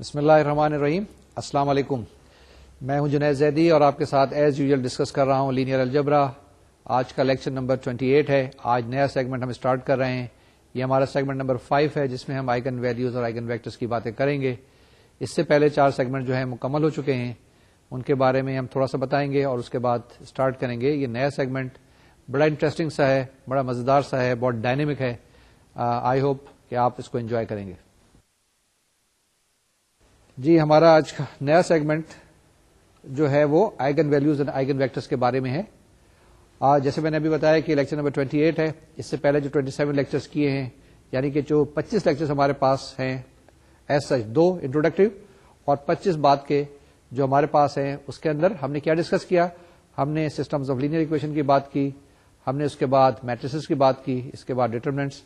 بسم اللہ الرحمن الرحیم السلام علیکم میں ہوں جنید زیدی اور آپ کے ساتھ ایز یوزل ڈسکس کر رہا ہوں لینئر الجبرا آج کا لیکچر نمبر 28 ہے آج نیا سیگمنٹ ہم اسٹارٹ کر رہے ہیں یہ ہمارا سیگمنٹ نمبر 5 ہے جس میں ہم آئگن ویلیوز اور آئگن ویکٹرس کی باتیں کریں گے اس سے پہلے چار سیگمنٹ جو ہیں مکمل ہو چکے ہیں ان کے بارے میں ہم تھوڑا سا بتائیں گے اور اس کے بعد اسٹارٹ کریں گے یہ نیا سیگمنٹ بڑا انٹرسٹنگ سا ہے بڑا مزیدار سا ہے بہت ڈائنمک ہے آئی ہوپ کہ آپ اس کو انجوائے کریں گے جی ہمارا آج کا نیا سیگمنٹ جو ہے وہ eigen values and eigen vectors کے بارے میں ہے جیسے میں نے ابھی بتایا کہ لیکچر نمبر 28 ہے اس سے پہلے جو 27 سیون لیکچرس کیے ہیں یعنی کہ جو 25 لیکچر ہمارے پاس ہیں ایز سچ دو انٹروڈکٹیو اور 25 بات کے جو ہمارے پاس ہیں اس کے اندر ہم نے کیا ڈسکس کیا ہم نے سسٹمز آف لینئر اکویشن کی بات کی ہم نے اس کے بعد میٹریسز کی بات کی اس کے بعد ڈیٹرمنٹس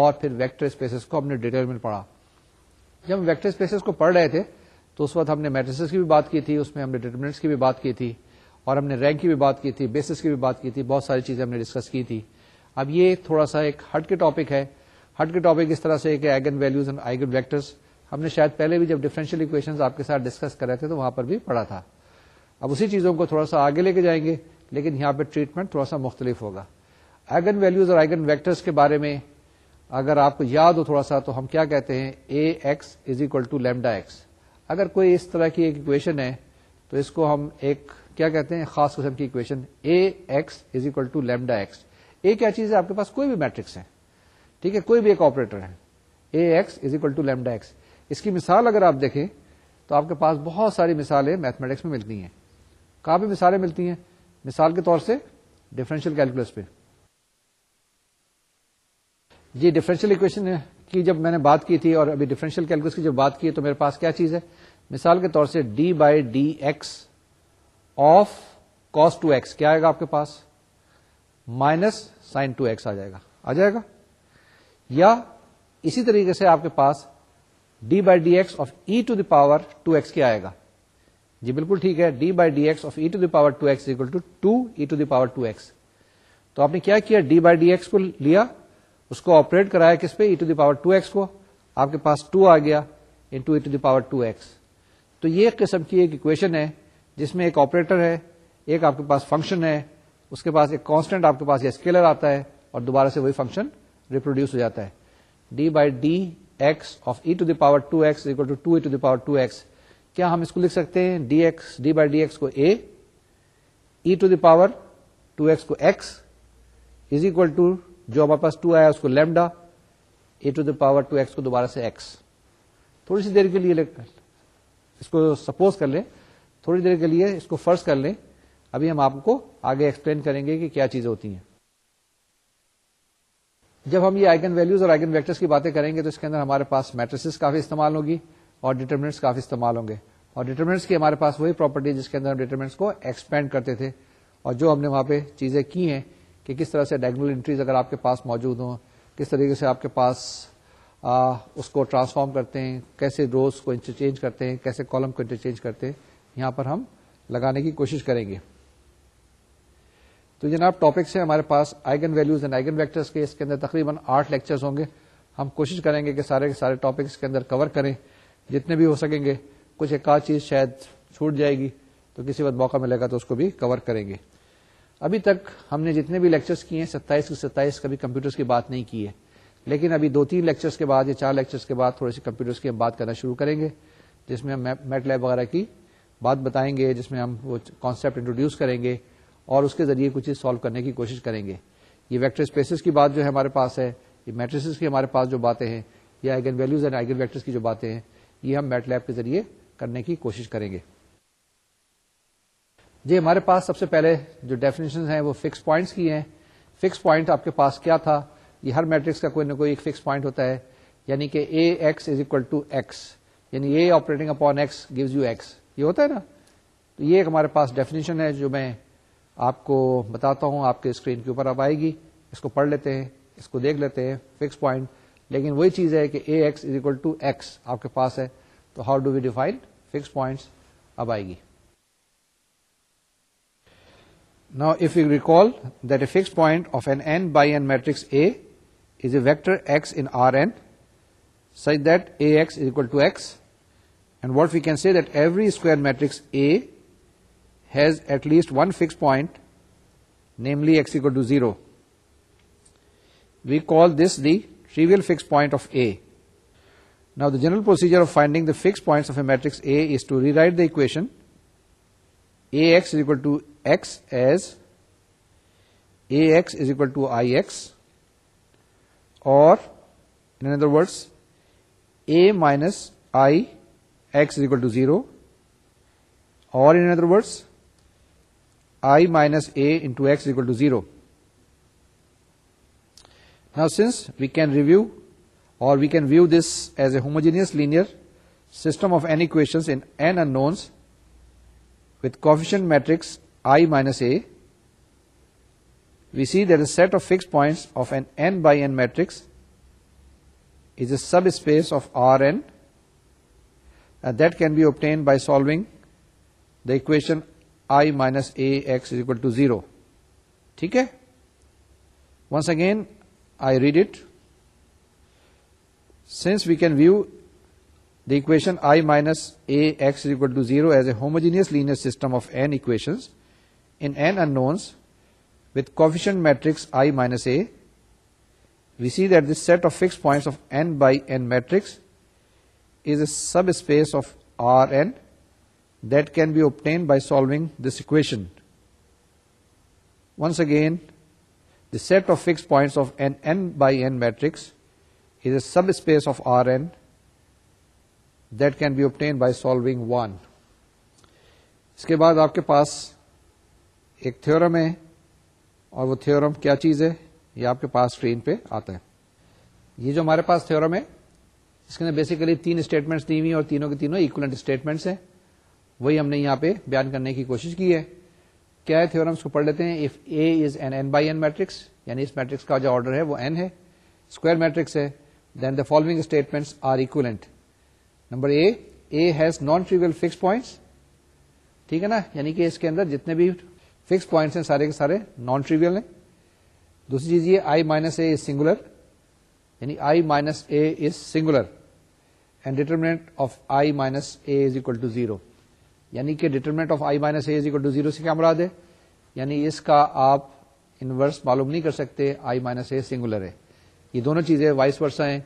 اور پھر ویکٹر اسپیسز کو ہم نے ڈیٹرمنٹ پڑھا جب ہم ویکٹر اسپیسز کو پڑھ رہے تھے تو اس وقت ہم نے میٹرسز کی بھی بات کی تھی اس میں ہم نے ڈیٹرمنٹس کی بھی بات کی تھی اور ہم نے رینک کی بھی بات کی تھی بیسس کی بھی بات کی تھی بہت ساری چیزیں ہم نے ڈسکس کی تھی اب یہ تھوڑا سا ایک ہٹ کے ٹاپک ہے ہٹ کے ٹاپک اس طرح سے کہ eigenvalues and eigen vectors ہم نے شاید پہلے بھی جب ڈفرینشیل اکویشن آپ کے ساتھ ڈسکس کر رہے تھے تو وہاں پر بھی پڑھا تھا اب اسی چیزوں کو تھوڑا سا آگے لے کے جائیں گے لیکن یہاں پہ ٹریٹمنٹ تھوڑا سا مختلف ہوگا ایگن ویلوز اور آئگن ویکٹرس کے بارے میں اگر آپ کو یاد ہو تھوڑا سا تو ہم کیا کہتے ہیں A X is equal to lambda X اگر کوئی اس طرح کی ایک اکویشن ہے تو اس کو ہم ایک کیا کہتے ہیں خاص قسم کی equation A X is equal to lambda X A کیا چیز ہے آپ کے پاس کوئی بھی میٹرکس ہے ٹھیک ہے کوئی بھی ایک آپریٹر ہے A X is equal to lambda X اس کی مثال اگر آپ دیکھیں تو آپ کے پاس بہت ساری مثالیں میتھمیٹکس میں ملتی ہیں کافی مثالیں ملتی ہیں مثال کے طور سے ڈفرینشیل کیلکولس پہ جی ڈفرینشیل اکویشن کی جب میں نے بات کی تھی اور ابھی ڈفرینشیل کیلکولس کی جب بات کی تو میرے پاس کیا چیز ہے مثال کے طور سے D by D X of cos two X کیا آئے گا آپ کے پاس مائنس سائن ٹو ایکس آ جائے گا آ جائے گا یا اسی طریقے سے آپ کے پاس D by D X of E to the power two X کیا آئے گا جی بالکل ٹھیک ہے D by D X of E to the power two X equal to two E to the power two X تو آپ نے کیا کیا ڈی بائی ڈی ایکس کو لیا اس کو آپریٹ کرایا کس پہ E to the power two X کو آپ کے پاس ٹو آ گیا into E to the power two X تو یہ ایک قسم کی ایک اکویشن ہے جس میں ایک آپریٹر ہے ایک آپ کے پاس فنکشن ہے اس کے پاس ایک کانسٹنٹ آپ کے پاس اسکیلر آتا ہے اور دوبارہ سے وہی فنکشن ریپروڈیوس ہو جاتا ہے d by d x of e to the power two two two two x equal e the power two x کیا ہم اس کو لکھ سکتے ہیں d x d by d x کو A e to the power two x کو x is equal to جو ہمارے پاس ٹو آیا اس کو lambda e to the power two x کو دوبارہ سے ایکس تھوڑی سی دیر کے لیے لکھ اس کو سپوز کر لیں تھوڑی دیر کے لیے اس کو فرض کر لیں ابھی ہم آپ کو آگے ایکسپلین کریں گے کہ کیا چیزیں ہوتی ہیں جب ہم یہ آئگن ویلوز اور آئگن ویکٹرس کی باتیں کریں گے تو اس کے اندر ہمارے پاس میٹرسز کافی استعمال ہوگی اور ڈیٹرمنٹس کافی استعمال ہوں گے اور ڈیٹرمنٹس کی ہمارے پاس وہی پراپرٹی جس کے اندر ہم ڈیٹرمنٹس کو ایکسپینڈ کرتے تھے اور جو ہم نے وہاں پہ چیزیں کی ہیں کہ کس طرح سے ڈائگنل انٹریز اگر آپ کے پاس موجود ہوں کس طریقے سے آپ کے پاس اس کو ٹرانسفارم کرتے ہیں کیسے روز کو انٹرچینج کرتے ہیں کیسے کالم کو انٹرچینج کرتے ہیں یہاں پر ہم لگانے کی کوشش کریں گے تو جناب ٹاپکس ہیں ہمارے پاس eigen values and eigen vectors کے اس کے اندر تقریباً آٹھ لیکچرز ہوں گے ہم کوشش کریں گے کہ سارے کے سارے ٹاپکس کے اندر کور کریں جتنے بھی ہو سکیں گے کچھ ایک آدھ چیز شاید چھوٹ جائے گی تو کسی وقت موقع ملے گا تو اس کو بھی کور کریں گے ابھی تک ہم نے جتنے بھی لیکچرس کیے ہیں ستائیس کی ستائیس کبھی کمپیوٹرز کی بات نہیں کی ہے لیکن ابھی دو تین لیکچرز کے بعد یا چار لیکچرز کے بعد تھوڑے سے کمپیوٹرز کی ہم بات کرنا شروع کریں گے جس میں ہم میٹ لیب وغیرہ کی بات بتائیں گے جس میں ہم وہ کانسیپٹ انٹروڈیوس کریں گے اور اس کے ذریعے کچھ چیز سالو کرنے کی کوشش کریں گے یہ ویکٹر اسپیسز کی بات جو ہے ہمارے پاس ہے یہ میٹریسز کی ہمارے پاس جو باتیں ہیں یا eigen values and eigen vectors کی جو باتیں ہیں یہ ہم میٹ لیب کے ذریعے کرنے کی کوشش کریں گے جی ہمارے پاس سب سے پہلے جو ڈیفینیشن ہیں وہ فکس پوائنٹس کی ہیں فکس پوائنٹ آپ کے پاس کیا تھا یہ ہر میٹرکس کا کوئی نہ کوئی ایک فکس پوائنٹ ہوتا ہے یعنی کہ A X is equal to X یعنی A operating upon X gives you X یہ ہوتا ہے نا تو یہ ایک ہمارے پاس ڈیفینیشن ہے جو میں آپ کو بتاتا ہوں آپ کے اسکرین کے اوپر اب آئے گی اس کو پڑھ لیتے ہیں اس کو دیکھ لیتے ہیں فکس پوائنٹ لیکن وہی چیز ہے کہ A x is equal to x آپ کے پاس ہے تو how do we define fix points اب آئے گی نا if you recall that a fix point of an n by n matrix A is a vector x in Rn such that Ax is equal to x, and what we can say that every square matrix A has at least one fixed point, namely x equal to 0. We call this the trivial fixed point of A. Now the general procedure of finding the fixed points of a matrix A is to rewrite the equation Ax is equal to x as Ax is equal to Ix or in other words, a minus I x is equal to 0, or in other words, I minus a into x is equal to 0. Now, since we can view this as a homogeneous linear system of n equations in n unknowns with coefficient matrix I minus a, we see that a set of fixed points of an n by n matrix is a subspace of Rn, and that can be obtained by solving the equation I minus ax is equal to 0. Okay? Once again, I read it. Since we can view the equation I minus ax is equal to 0 as a homogeneous linear system of n equations in n unknowns, what coefficient matrix I minus A we see the set of fix points of m by n matrix is a subspace of R eight can be obtained by solving this equation once again the set of fix points of m by n matrix is a subspace of R n then be obtained by solving one اس کے بعد آپ کے پاس ایک theorem ہے اور وہ theorem کیا چیز ہے یہ آپ کے پاس اسکرین پہ آتا ہے یہ جو ہمارے پاس تھیورم ہے اس کے اندر بیسیکلی تین اسٹیٹمنٹس دی ہوئی اور تینوں کے وہی ہم نے یہاں پہ بیان کرنے کی کوشش کی ہے کیا ہے تھھیورم اس کو پڑھ لیتے ہیں if A is an n by n matrix یعنی اس میٹرکس کا جو آرڈر ہے وہ این ہے اسکوائر میٹرکس ہے then the following statements are equivalent number a A has non trivial fix points ٹھیک ہے نا یعنی کہ اس کے اندر جتنے بھی فکس پوائنٹس ہیں سارے کے سارے نان ٹریویل ہیں دوسری چیز یہ I minus A is singular یعنی I minus A is singular and determinant of I minus A is equal to zero یعنی کہ determinant of I minus A is equal to zero سے کیا مراد ہے یعنی اس کا آپ انورس معلوم نہیں کر سکتے آئی مائنس اے سنگولر ہے یہ دونوں چیزیں وائس ورسا ہیں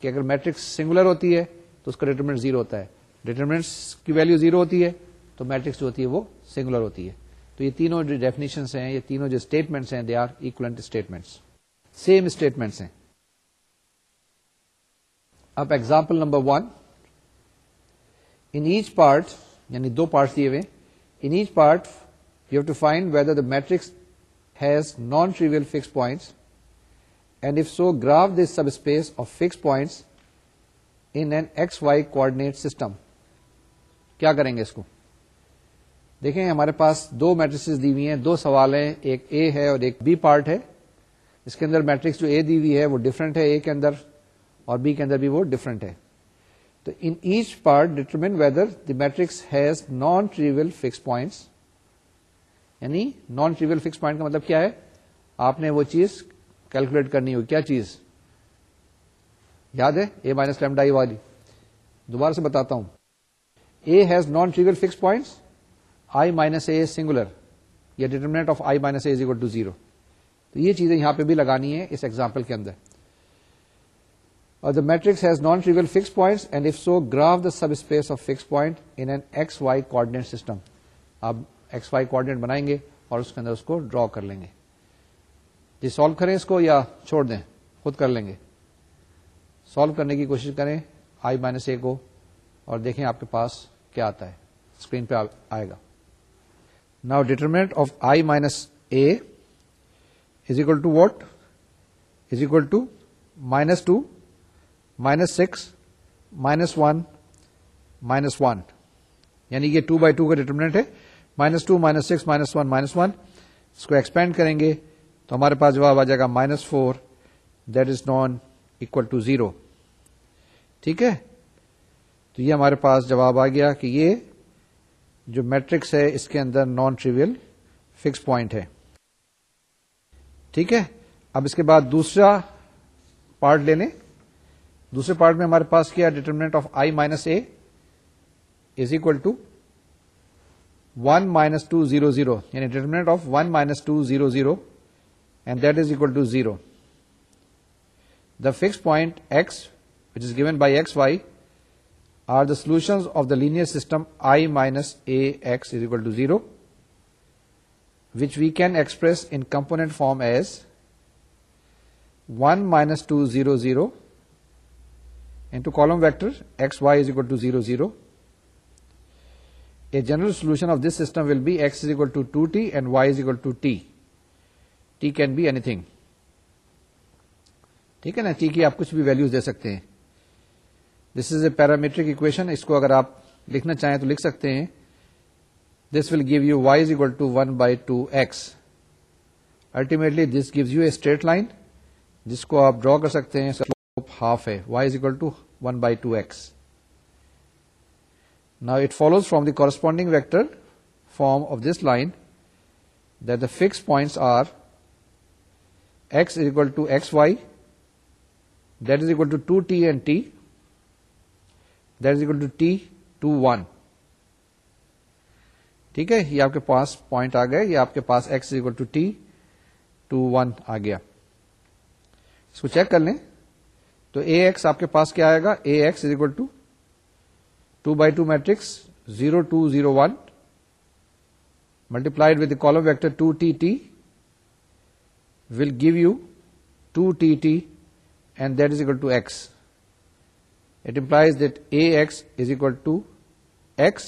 کہ اگر میٹرکس سنگولر ہوتی ہے تو اس کا ڈیٹرمنٹ زیرو ہوتا ہے ڈیٹرمنٹس کی ویلو زیرو ہوتی ہے تو میٹرکس جو ہوتی ہے وہ سنگولر ہوتی ہے تو یہ تینوں جو ڈیفینیشنس ہیں یہ تینوں جو اسٹیٹمنٹس ہیں they are equivalent statements same statements ہیں اب example number one in each part یعنی دو پارٹس دیے ہوئے in each part you have to find whether the matrix has non trivial fix points and if so graph this subspace of fix points in an x y coordinate system کیا کریں گے اس کو دیکھیں ہمارے پاس دو mattresses دی ہوئی ہیں دو سوال ہیں ایک اے ہے اور ایک بی پارٹ ہے اس کے اندر میٹرکس جو اے دی ہوئی ہے وہ ڈفرینٹ ہے اے کے اندر اور بی کے اندر بھی وہ ڈفرنٹ ہے تو in each part determine whether the matrix has non trivial fix points یعنی نان ٹریول فکس پوائنٹ کا مطلب کیا ہے آپ نے وہ چیز کیلکولیٹ کرنی ہو کیا چیز یاد ہے اے مائنس لیمڈائی والی دوبارہ سے بتاتا ہوں A has non trivial fix points I minus A singular یا determinant of I minus A is equal to zero تو یہ چیزیں یہاں پہ بھی لگانی ہے اس ایگزامپل کے اندر اور the matrix has non trivial fix and if so graph the subspace of fix point in an x y system آپ ایکس وائی کوڈینےٹ بنائیں گے اور اس کے اندر اس کو ڈرا کر لیں گے جی سالو کریں اس کو یا چھوڑ دیں خود کر لیں گے سالو کرنے کی کوشش کریں آئی مائنس اے کو اور دیکھیں آپ کے پاس کیا آتا ہے اسکرین پہ آئے گا نا determinant of I minus A is equal to what is equal to minus two minus six minus one minus one یعنی یہ ٹو بائی ٹو کا ڈیٹرمنٹ ہے minus two minus six minus one minus one اس کو expand کریں گے تو ہمارے پاس جواب آ جائے گا minus four that is non equal to zero ٹھیک ہے یہ ہمارے پاس جواب آ گیا کہ یہ جو میٹرکس ہے اس کے اندر نان ٹریویل فکس پوائنٹ ہے ٹھیک ہے اب اس کے بعد دوسرا پارٹ لے لیں دوسرے پارٹ میں ہمارے پاس کیا determinant of I minus A is equal to one minus two zero zero یعنی determinant of one minus two zero zero and that is equal to zero the fix point x which is given by x y are the solution of the linear system I minus A x is equal to zero which we can express in component form as one minus two zero zero and column vector x y is equal to zero zero a general solution of this system will be s is equal to two t and y is equal to t egg ٹھیک ہے نا T کی آپ کچھ بھی values دے سکتے ہیں دس از اے parametric equation اس کو اگر آپ لکھنا چاہیں تو لکھ سکتے ہیں this will give you y is equal to one by two x ultimately this gives you a straight line جس کو آپ ڈرا کر سکتے ہیں ہاف ہے y is equal to one by two x now it follows from the corresponding vector form of this line that the fix points are x is equal to x y that is equal to two t and t that is equal to t two one ٹھیک ہے یہ آپ کے پاس point آ گئے یہ آپ کے پاس x equal to t two one آ گیا اس کو چیک کر لیں تو اے ایکس آپ کے پاس کیا آئے گا A x is equal to two by two matrix zero two zero one multiplied with column vector two t t will give you two t t and that is equal to x it implies that A s is equal to x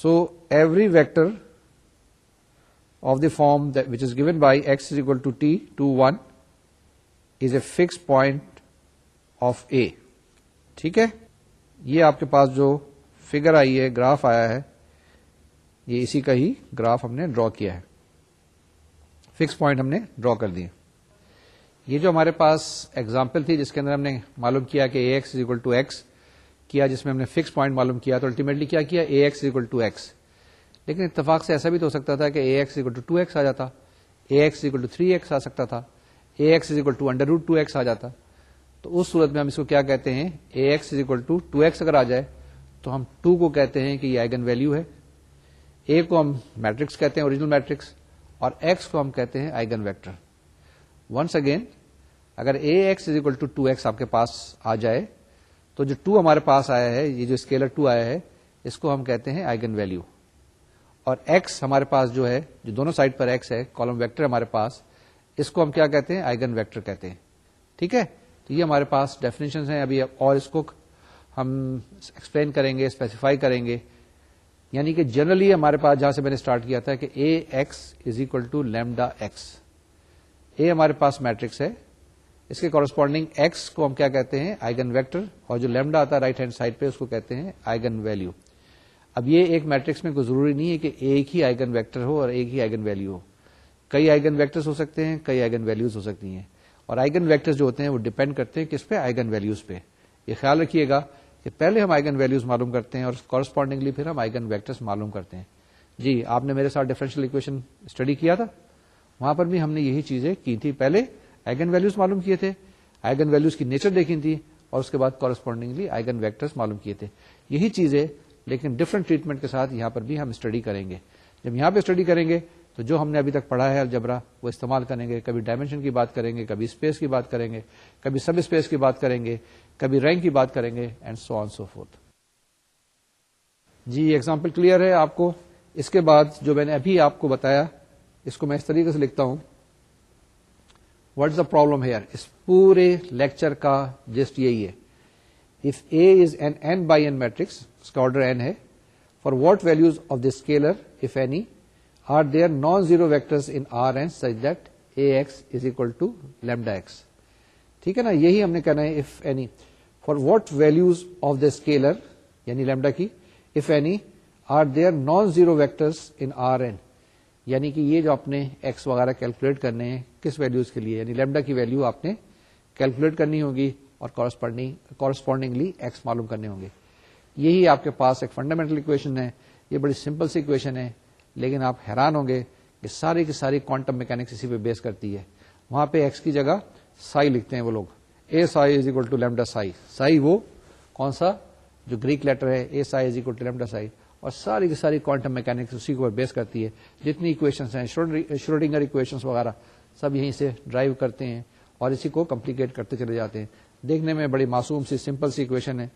so every vector of the form which is given by x is equal to t one is a fix point of A ٹھیک ہے یہ آپ کے پاس جو figure آئی ہے graph آیا ہے یہ اسی کا ہی گراف ہم نے ڈرا کیا ہے فکس پوائنٹ ہم نے ڈرا کر دیے یہ جو ہمارے پاس ایگزامپل تھی جس کے اندر ہم نے معلوم کیا کہ A x is equal to x کیا جس میں ہم نے فکس پوائنٹ معلوم کیا تو الٹیمیٹلی کیا کیا A x equal to x لیکن اتفاق سے ایسا بھی تو ہو سکتا تھا کہ A x equal to two x آ جاتا A x equal to three x آ سکتا تھا A x is equal to under root two x آ جاتا تو اس صورت میں ہم اس کو کیا کہتے ہیں A x is equal to two x اگر آ جائے تو ہم ٹو کو کہتے ہیں کہ یہ آئگن ویلو ہے اے کو ہم میٹرکس کہتے ہیں اوریجنل میٹرکس اور ایکس کو ہم کہتے ہیں آئگن ویکٹر ونس اگین اگر A x is equal to two x آپ کے پاس آ جائے تو جو ٹو ہمارے پاس آیا ہے یہ جو اسکیلر ٹو آیا ہے اس کو ہم کہتے ہیں آئگن ویلو اور ایکس ہمارے پاس جو ہے جو دونوں سائڈ پر ایکس ہے کالم ویکٹر ہمارے پاس اس کو ہم کیا کہتے ہیں آئگن ویکٹر کہتے ہیں ٹھیک ہے تو یہ ہمارے پاس ڈیفینیشن ہیں ابھی اور اس کو ہم ایکسپلین کریں گے اسپیسیفائی کریں گے یعنی کہ جنرلی ہمارے پاس جہاں سے میں نے اسٹارٹ کیا تھا کہ A x is equal to lambda x A ہمارے پاس میٹرکس ہے اس کے کورسپونڈنگ ایکس کو ہم کیا کہتے ہیں آئگن ویکٹر اور جو لیمڈا آتا ہے رائٹ ہینڈ سائڈ پہ اس کو کہتے ہیں آئگن ویلو اب یہ ایک میٹرکس میں کوئی ضروری نہیں ہے کہ ایک ہی آئگن ویکٹر ہو اور ایک ہی آئگن ویلو ہو کئی آئگن ویکٹرس ہو سکتے ہیں کئی آئگن ویلوز ہو سکتی ہیں اور آئگن ویکٹر جو ہوتے ہیں وہ ڈیپینڈ کرتے ہیں کس پہ آئگن ویلوز پہ یہ خیال رکھیے گا کہ پہلے ہم آئگن ویلوز معلوم کرتے ہیں اور کورسپونڈنگلی پھر ہم آئگن ویکٹرس معلوم کرتے ہیں جی آپ نے میرے ساتھ ڈیفرنشیل اکویشن اسٹڈی کیا تھا وہاں پر بھی ہم نے یہی چیزیں کی تھی پہلے آئگن ویلوز معلوم کیے تھے آئگن ویلوز کی نیچر دیکھی تھی اور اس کے بعد کورسپونڈنگلی آئگن ویکٹر معلوم کیے تھے یہی چیزیں لیکن ڈفرنٹ ٹریٹمنٹ کے ساتھ یہاں پر بھی ہم اسٹڈی کریں گے جب یہاں پہ اسٹڈی کریں گے تو جو ہم نے ابھی تک پڑھا ہے الجبرا وہ استعمال کریں گے کبھی ڈائمینشن کی بات کریں گے کبھی اسپیس کی بات کریں گے کبھی سب اسپیس کی بات کریں گے کبھی رینک کی بات کریں گے and so on so forth G example clear ہے آپ کو اس کے بعد جو میں نے ابھی آپ کو بتایا اس کو میں اس طریقے سے لکھتا ہوں از دا پرابلم ہیئر اس پورے لیکچر کا جسٹ یہی ہے if A is an n by n matrix اس کا آرڈر این ہے for what values of the scalar if any are there non zero in R such that A x is to lambda x ٹھیک ہے نا یہی ہم نے کہنا ہے if any for what values of the scalar یعنی لیمڈا کی if any are there non zero vector یعنی کہ یہ جو آپ نے ایکس وغیرہ کیلکولیٹ کرنے ہیں کس ویلوز کے لیے یعنی لیمڈا کی ویلو آپ نے کیلکولیٹ کرنی ہوگی اور کورسپونڈنگلی ایکس معلوم کرنے ہوں گے یہی آپ کے پاس ایک فنڈامنٹل اکویشن ہے یہ بڑی سمپل سی اکویشن ہے لیکن آپ حیران ہوں گے کہ ساری کی ساری کوانٹم میکینکس اسی پہ بیس کرتی ہے وہاں پہ ایکس کی جگہ سائی لکھتے ہیں وہ لوگ A psi is equal to lambda psi psi وہ کون سا جو گریک لیٹر ہے A psi is equal to lambda psi اور ساری کی ساری کوانٹم میکینکس اسی کے اوپر بیس کرتی ہے جتنی اکویشنس ہیں شروڈنگر اکویشنس وغیرہ سب یہیں سے ڈرائیو کرتے ہیں اور اسی کو کمپلیکیٹ کرتے چلے جاتے ہیں دیکھنے میں بڑی معصوم سی سمپل سی اکویشن ہے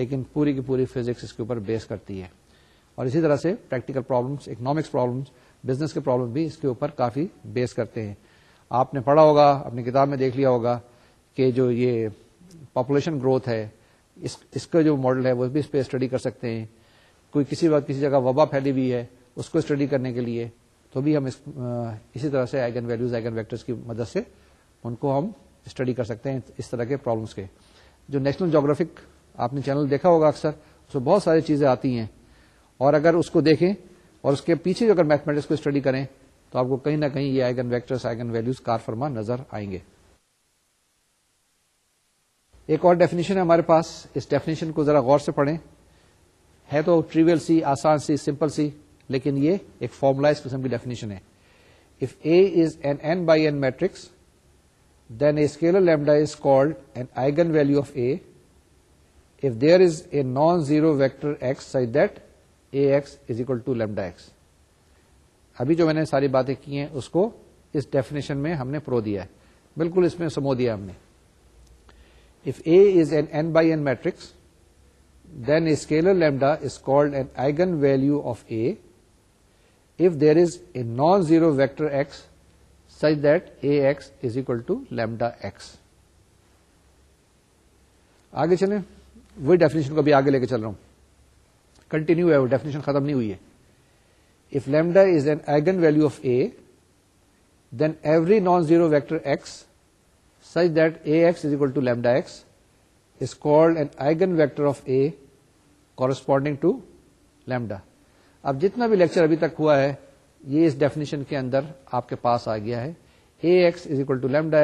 لیکن پوری کی پوری فزکس اس کے اوپر بیس کرتی ہے اور اسی طرح سے practical problems economics problems business کے پرابلم بھی اس کے اوپر کافی بیس کرتے ہیں آپ نے پڑھا ہوگا اپنی کتاب میں دیکھ لیا ہوگا کہ جو یہ پاپولیشن گروتھ ہے اس اس کا جو ماڈل ہے وہ بھی اس پہ اسٹڈی کر سکتے ہیں کوئی کسی وقت کسی جگہ وبا پھیلی ہوئی ہے اس کو اسٹڈی کرنے کے لیے تو بھی ہم اسی طرح سے آئگن ویلوز آئگن ویکٹر کی مدد سے ان کو ہم اسٹڈی کر سکتے ہیں اس طرح کے پرابلمس کے جو نیشنل جاگرافک آپ نے چینل دیکھا ہوگا اکثر اس میں بہت ساری چیزیں آتی ہیں اور اگر اس کو دیکھیں اور اس کے پیچھے اگر میتھمیٹکس کو اسٹڈی کریں تو آپ کو کہیں نہ کہیں یہ آئگن ویکٹرس آئگن ویلوز کار فرما نظر آئیں گے ایک اور ڈیفینیشن ہے ہمارے پاس اس ڈیفینیشن کو ذرا غور سے پڑھیں ہے تو ٹریول سی آسان سی سمپل سی لیکن یہ ایک فارملائز قسم کی ڈیفینیشن ہے if A is an n by n matrix then a scalar lambda is called an eigenvalue of A if there is a non zero vector x psi that A is equal to x ابھی جو میں نے ساری باتیں کی ہیں اس کو اس definition میں ہم نے پرو دیا ہے بالکل اس میں سمو دیا ہم نے if A is an n by n matrix then scalar lambda is called an eigenvalue of A if there is a non zero vector s such that A s is equal to lambda s آگے چلیں وہی definition کو بھی آگے لے کے چل رہا ہوں کنٹینیو ہے وہ ڈیفینیشن ختم نہیں ہوئی ہے if lambda is an eigenvalue of A then every non zero vector x such that A s is equal to lambda s is called an eigenvector of A corresponding to lambda اب جتنا بھی lecture ابھی تک ہوا ہے یہ اس definition کے اندر آپ کے پاس آ گیا ہے A x x is equal to lambda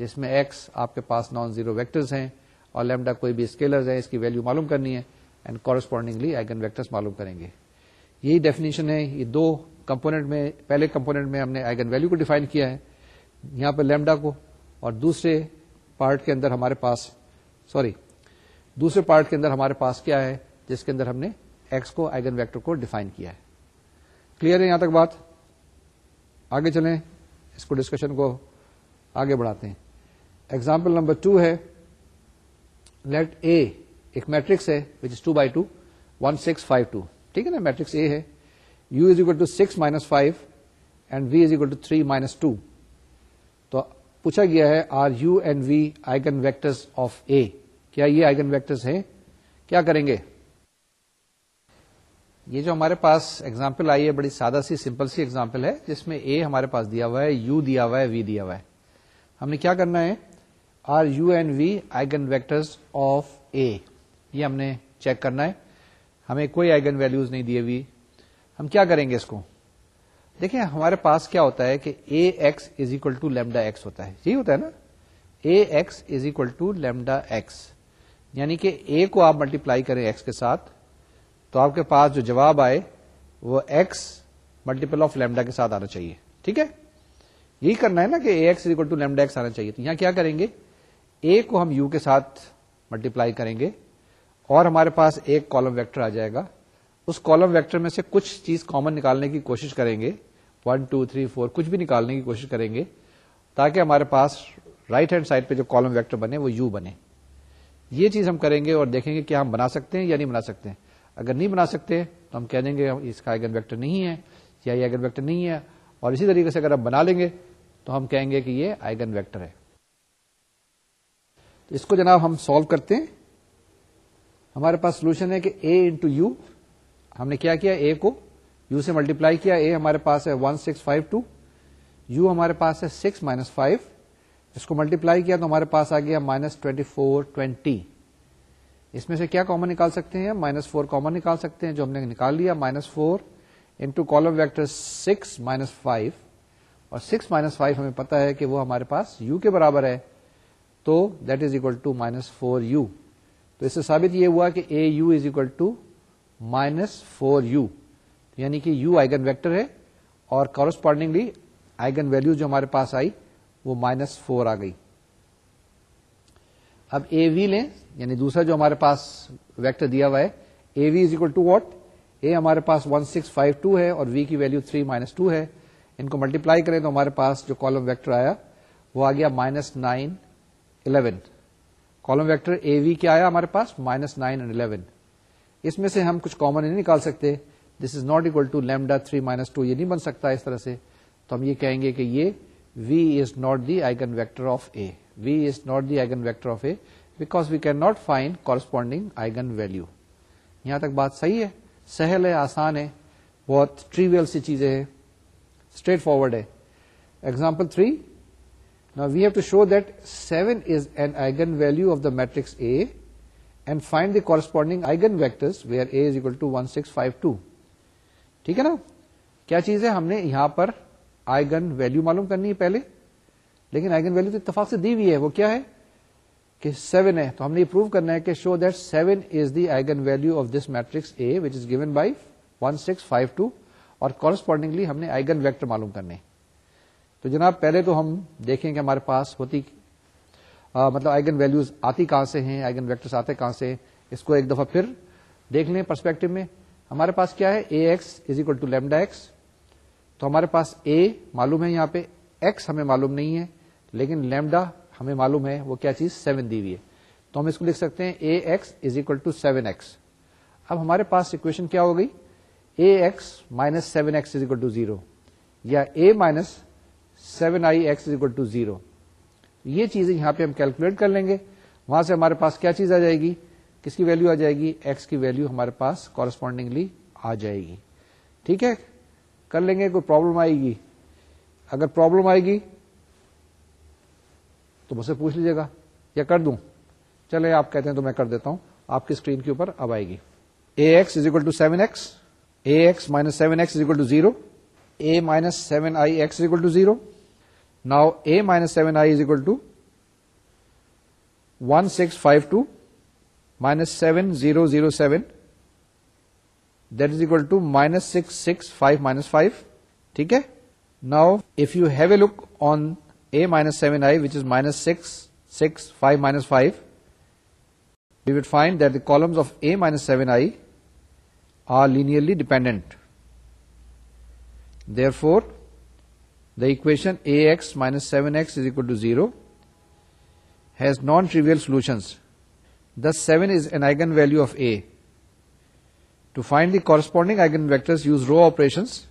جس میں ایکس آپ کے پاس نان زیرو ویکٹرز ہیں اور لیمڈا کوئی بھی اسکیلرز ہیں اس کی ویلو معلوم کرنی ہے اینڈ کورسپونڈنگلی آئیگن ویکٹرز معلوم کریں گے یہی ڈیفینیشن ہے یہ دو میں پہلے کمپونیٹ میں ہم نے آئگن ویلو کو ڈیفائن کیا ہے یہاں پہ لیمڈا کو اور دوسرے پارٹ کے اندر ہمارے پاس سوری دوسرے پارٹ کے اندر ہمارے پاس کیا ہے جس کے اندر ہم نے ایکس کو آئگن ویکٹر کو ڈیفائن کیا ہے کلیئر ہے یہاں تک بات آگے چلیں اس کو ڈسکشن کو آگے بڑھاتے ہیں ایگزامپل نمبر ٹو ہے لیٹ اے ایک میٹرکس ہے which is two by two one six five two ٹھیک ہے نا میٹرکس اے ہے u is equal to six minus five and v is equal to three minus two تو پوچھا گیا ہے are u and v eigenvectors of A کیا یہ آئگن ویکٹرز ہیں کیا کریں گے یہ جو ہمارے پاس ایگزامپل آئی ہے بڑی سادہ سی سمپل سی ایگزامپل ہے جس میں اے ہمارے پاس دیا ہوا ہے یو دیا ہوا ہے وی دیا ہوا ہے ہم نے کیا کرنا ہے are u and v eigenvector of A یہ ہم نے چیک کرنا ہے ہمیں کوئی آئگن ویلوز نہیں دیے ہوئی ہم کیا کریں گے اس کو دیکھیں ہمارے پاس کیا ہوتا ہے کہ A x is equal to lambda x ہوتا ہے یہی ہوتا ہے نا A x is equal to lambda x یعنی کہ اے کو آپ ملٹی پلائی کریں ایکس کے ساتھ تو آپ کے پاس جو جواب آئے وہ ایکس ملٹیپل آف لیمڈا کے ساتھ آنا چاہیے ٹھیک ہے یہی کرنا ہے نا کہ x equal to lambda x آنا چاہیے تو یہاں کیا کریں گے اے کو ہم یو کے ساتھ ملٹیپلائی کریں گے اور ہمارے پاس ایک کالم ویکٹر آ جائے گا اس کالم ویکٹر میں سے کچھ چیز کامن نکالنے کی کوشش کریں گے ون ٹو تھری فور کچھ بھی نکالنے کی کوشش کریں گے تاکہ ہمارے پاس رائٹ ہینڈ سائڈ پہ جو کالم ویکٹر بنے وہ یو بنے یہ چیز ہم کریں گے اور دیکھیں گے کیا ہم بنا سکتے ہیں یا نہیں بنا سکتے ہیں اگر نہیں بنا سکتے تو ہم کہہ دیں گے اس کا آئگن ویکٹر نہیں ہے یا یہ ایگن ویکٹر نہیں ہے اور اسی طریقے سے اگر ہم بنا لیں گے تو ہم کہیں گے کہ یہ آئگن ویکٹر ہے اس کو جناب ہم سالو کرتے ہیں ہمارے پاس سولوشن ہے کہ اے انٹو یو ہم نے کیا کیا اے کو یو سے ملٹیپلائی کیا اے ہمارے پاس ہے one six five two u ہمارے پاس ہے سکس مائنس فائیو اس کو ملٹیپلائی کیا تو ہمارے پاس آ گیا مائنس ٹوینٹی فور ٹوینٹی اس میں سے کیا کامن نکال سکتے ہیں مائنس فور کامن نکال سکتے ہیں جو ہم نے نکال لیا minus four into column vector six minus five اور سکس مائنس فائیو ہمیں پتا ہے کہ وہ ہمارے پاس یو کے برابر ہے تو that is equal to minus four u تو اس سے ثابت یہ ہوا کہ A u is equal to minus four u یعنی کہ یو آئیگن ویکٹر ہے اور کورسپونڈنگلی آئیگن ویلو جو ہمارے پاس آئی وہ مائنس فور آ گئی اب اے وی لیں یعنی دوسرا جو ہمارے پاس ویکٹر دیا ہوا ہے A v is equal to what A ہمارے پاس ون سکس فائیو ٹو ہے اور وی کی ویلو تھری مائنس ٹو ہے ان کو ملٹیپلائی کریں تو ہمارے پاس جو کالم ویکٹر آیا وہ آ گیا minus nine eleven column vector A v کیا آیا ہمارے پاس مائنس نائن اینڈ الیون اس میں سے ہم کچھ کامن نہیں نکال سکتے this is not equal to lambda three minus two یہ نہیں بن سکتا اس طرح سے تو ہم یہ کہیں گے کہ یہ v is not the eigenvector of A v is not the eigenvector of A back we can not find corresponding eigenvalue یہاں تک بات صحیح ہے سہل ہے آسان ہے بہت ٹریویل سی چیزیں ہیں اسٹریٹ فارورڈ ہے example three we have to show that seven is an eigenvalue of the matrix A and find the corresponding eigenvectors where A is equal to one six five two ٹھیک ہے نا کیا چیز ہے ہم نے یہاں پر آئگن ویلو معلوم کرنی ہے پہلے لیکن آئگن ویلو تو اتفاق سے دی ہوئی ہے وہ کیا ہے کہ سیون ہے تو ہم نے یہ پروو کرنا ہے کہ show that seven is the eigenvalue of this matrix A which is given by one six five two اور کورسپونڈنگلی ہم نے آئگن ویکٹر معلوم کرنے تو جناب پہلے تو ہم دیکھیں کہ ہمارے پاس ہوتی آ, مطلب آئگن ویلوز آتی کہاں سے ہیں آئگن ویکٹر آتے کہاں سے اس کو ایک دفعہ پھر دیکھ لیں پرسپیکٹو میں ہمارے پاس کیا ہے A x is equal to lambda x تو ہمارے پاس اے معلوم ہے یہاں پہ ایکس ہمیں معلوم نہیں ہے لیکن لیمڈا ہمیں معلوم ہے وہ کیا چیز سیون ہوئی ہے تو ہم اس کو لکھ سکتے ہیں A x x is equal to seven اب ہمارے پاس اکویشن کیا ہو گئی A x x minus seven is equal to zero یا A minus seven I x is equal to zero یہ چیزیں یہاں پہ ہم کیلکولیٹ کر لیں گے وہاں سے ہمارے پاس کیا چیز آ جائے گی کس کی ویلو آ جائے گی ایکس کی ویلو ہمارے پاس کورسپونڈنگلی آ جائے گی ٹھیک ہے کر لیں گے کوئی پرابلم آئے گی اگر پرابلم آئے گی تو مجھ سے پوچھ لیجیے گا یا کر دوں چلے آپ کہتے ہیں تو میں کر دیتا ہوں آپ کی اسکرین کے اوپر اب آئے گی A x is equal to seven x A x minus seven x equal to zero A minus seven I x equal to zero now A minus seven I is equal to one six five two minus seven zero zero seven that is equal to minus six six five minus five ٹھیک ہے Now, if you have a look on a minus 7i, which is minus 6, 6, 5 minus 5, we would find that the columns of a minus 7i are linearly dependent. Therefore, the equation ax minus 7x is equal to 0 has non-trivial solutions. Thus, 7 is an eigenvalue of a. To find the corresponding eigenvectors, use row operations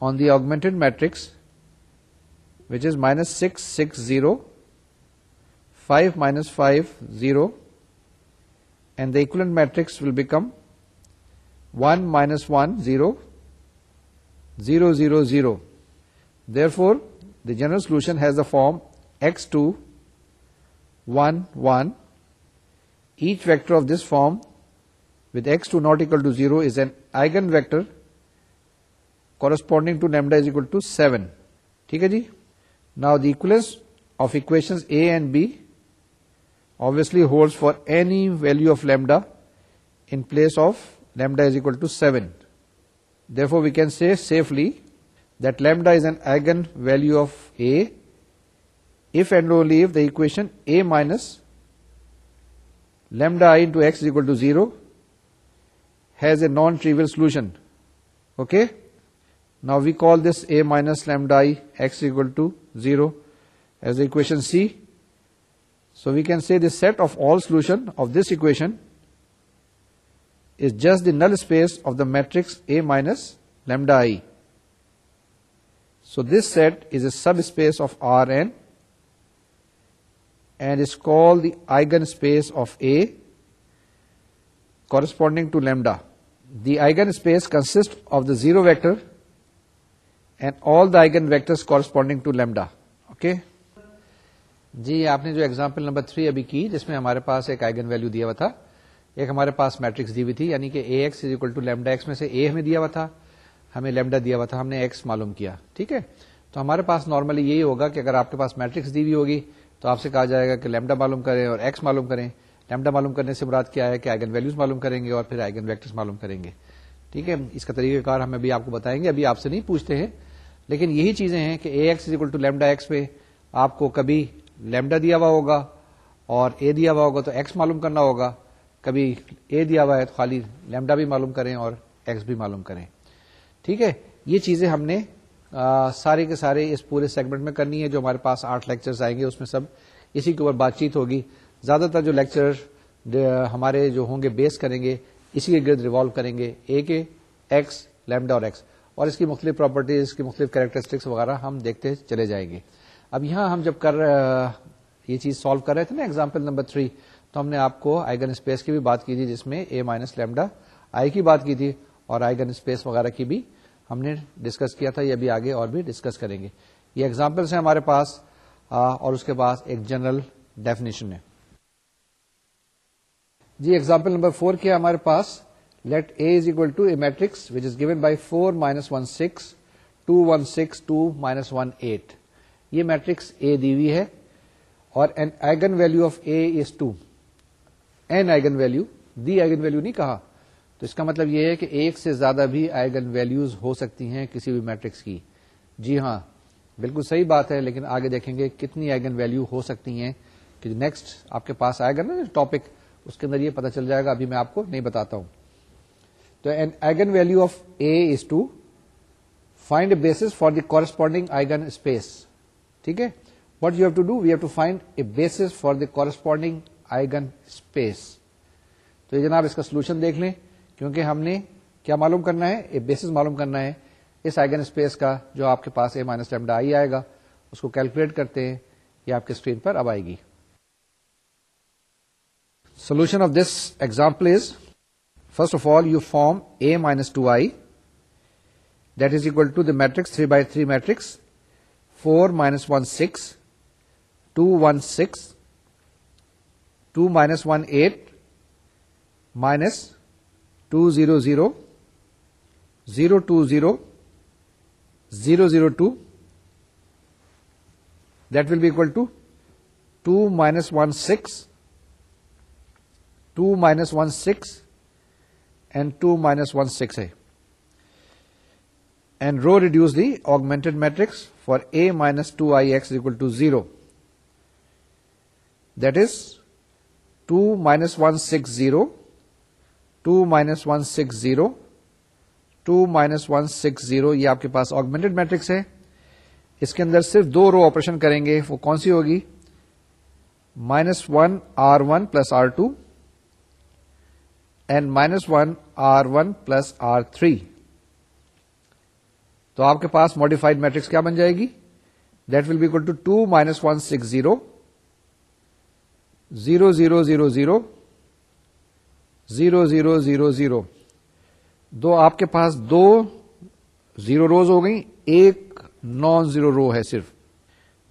on the augmented matrix, which is minus 6, 6, 0, 5, minus 5, 0, and the equivalent matrix will become 1, minus 1, 0, 0, 0, 0. Therefore, the general solution has the form x2, 1, 1. Each vector of this form with x2 not equal to 0 is an eigenvector corresponding to lambda is equal to 7. Okay, ji? Now the equivalence of equations A and B obviously holds for any value of lambda in place of lambda is equal to 7. Therefore, we can say safely that lambda is an eigenvalue of A if and only if the equation A minus lambda I into x is equal to 0 has a non-trivial solution. Okay, now we call this A minus lambda I x equal to 0 as the equation C. So we can say the set of all solution of this equation is just the null space of the matrix A minus lambda I. So this set is a subspace of Rn and is called the eigenspace of A corresponding to lambda. The eigenspace consists of the 0 vector and all the eigenvectors corresponding to lambda جی آپ نے جو example number three ابھی کی جس میں ہمارے پاس ایک آئگن ویلو دیا ہوا تھا ایک ہمارے پاس میٹرکس دی ہوئی تھی یعنی کہ A x is equal to lambda x میں سے اے ہمیں دیا ہوا تھا ہمیں لیمڈا دیا ہوا تھا ہم نے ایکس معلوم کیا ٹھیک ہے تو ہمارے پاس نارملی یہی ہوگا کہ اگر آپ کے پاس میٹرکس دی ہوئی ہوگی تو آپ سے کہا جائے گا کہ لیمڈا معلوم کریں اور ایکس معلوم کریں لیمڈا معلوم کرنے سے مراد کیا ہے کہ آئگن ویلوز معلوم کریں گے اور پھر آئگن ویکٹرس معلوم کریں گے ٹھیک ہے اس کا طریقہ کار ہم ابھی آپ کو بتائیں گے ابھی آپ سے نہیں پوچھتے ہیں لیکن یہی چیزیں ہیں کہ A equal to lambda x پہ آپ کو کبھی لیمڈا دیا ہوا ہوگا اور اے دیا ہوا ہوگا تو ایکس معلوم کرنا ہوگا کبھی اے دیا ہوا ہے تو خالی لیمڈا بھی معلوم کریں اور ایکس بھی معلوم کریں ٹھیک ہے یہ چیزیں ہم نے سارے کے سارے اس پورے سیگمنٹ میں کرنی ہے جو ہمارے پاس آٹھ لیکچر آئیں گے اس میں سب اسی کے اوپر بات چیت ہوگی زیادہ تر جو لیکچر ہمارے جو ہوں گے بیس کریں گے اسی کے گرد ریوالو کریں گے اے کے ایکس لیمڈا اور ایکس اور اس کی مختلف پراپرٹیز کی مختلف کیریکٹرسٹکس وغیرہ ہم دیکھتے چلے جائیں گے اب یہاں ہم جب کر یہ چیز سالو کر رہے تھے نا ایگزامپل نمبر تھری تو ہم نے آپ کو آئیگن اسپیس کی بھی بات کی تھی جس میں اے مائنس لیمڈا آئی کی بات کی تھی اور آئیگن اسپیس وغیرہ کی بھی ہم نے ڈسکس کیا تھا یہ بھی آگے اور بھی ڈسکس کریں گے یہ ایگزامپلس ہیں ہمارے پاس اور اس کے پاس ایک جنرل ڈیفینیشن ہے جی ایگزامپل نمبر فور کیا ہمارے پاس let A equal to A matrix which is given by four minus one six two one six two minus one eight یہ میٹرکس اے دی ہے اور eigenvalue of A is two an eigenvalue the eigenvalue نہیں کہا تو اس کا مطلب یہ ہے کہ ایک سے زیادہ بھی آئگن ویلو ہو سکتی ہیں کسی بھی میٹرکس کی جی ہاں بالکل صحیح بات ہے لیکن آگے دیکھیں گے کتنی آئگن ویلو ہو سکتی ہیں کہ نیکسٹ آپ کے پاس آئے گا نا ٹاپک اس کے اندر یہ پتا چل جائے گا ابھی میں آپ کو نہیں بتاتا ہوں and eigenvalue of A is to find basis for the corresponding eigenspace ٹھیک ہے what you have to do we have to find a basis for the corresponding eigenspace تو یہ جناب اس کا سولوشن دیکھ لیں کیونکہ ہم نے کیا معلوم کرنا ہے اے بیس معلوم کرنا ہے اس آئیگن اسپیس کا جو آپ کے پاس اے مائنس آئی آئے گا اس کو کیلکولیٹ کرتے ہیں یہ آپ کے اسکرین پر اب آئے گی solution of this example is First of all, you form A minus 2i, that is equal to the matrix 3 by 3 matrix 4 minus 1 6 2 1 6 2 minus 1 8 minus 2 0 0 0 2 0 0 0 2, that will be equal to 2 minus 1 6 2 minus 1 6 and two minus one six ہے and row reduce the augmented matrix for A minus two I x equal to zero that is two minus one six zero two minus one six zero two minus one six zero یہ آپ کے پاس augmented matrix ہے اس کے اندر صرف دو row operation کریں گے وہ کون سی ہوگی minus one R one plus R two minus one R one plus R three تو آپ کے پاس ماڈیفائڈ میٹرکس کیا بن جائے گی that will be equal to two minus one six zero zero zero zero zero zero zero zero zero دو آپ کے پاس دو زیرو روز ہو گئی ایک نان زیرو رو ہے صرف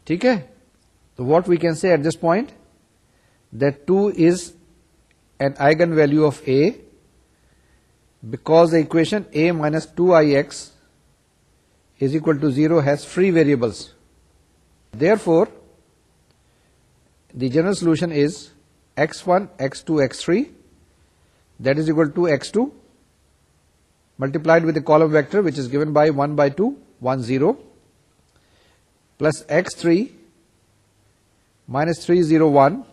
ٹھیک ہے تو what we can see at this point that two is an eigenvalue of A, because the equation A minus 2ix is equal to 0 has free variables. Therefore, the general solution is x1, x2, x3, that is equal to x2 multiplied with the column vector which is given by 1 by 2, 1, 0, plus x3 minus 3, 0, 1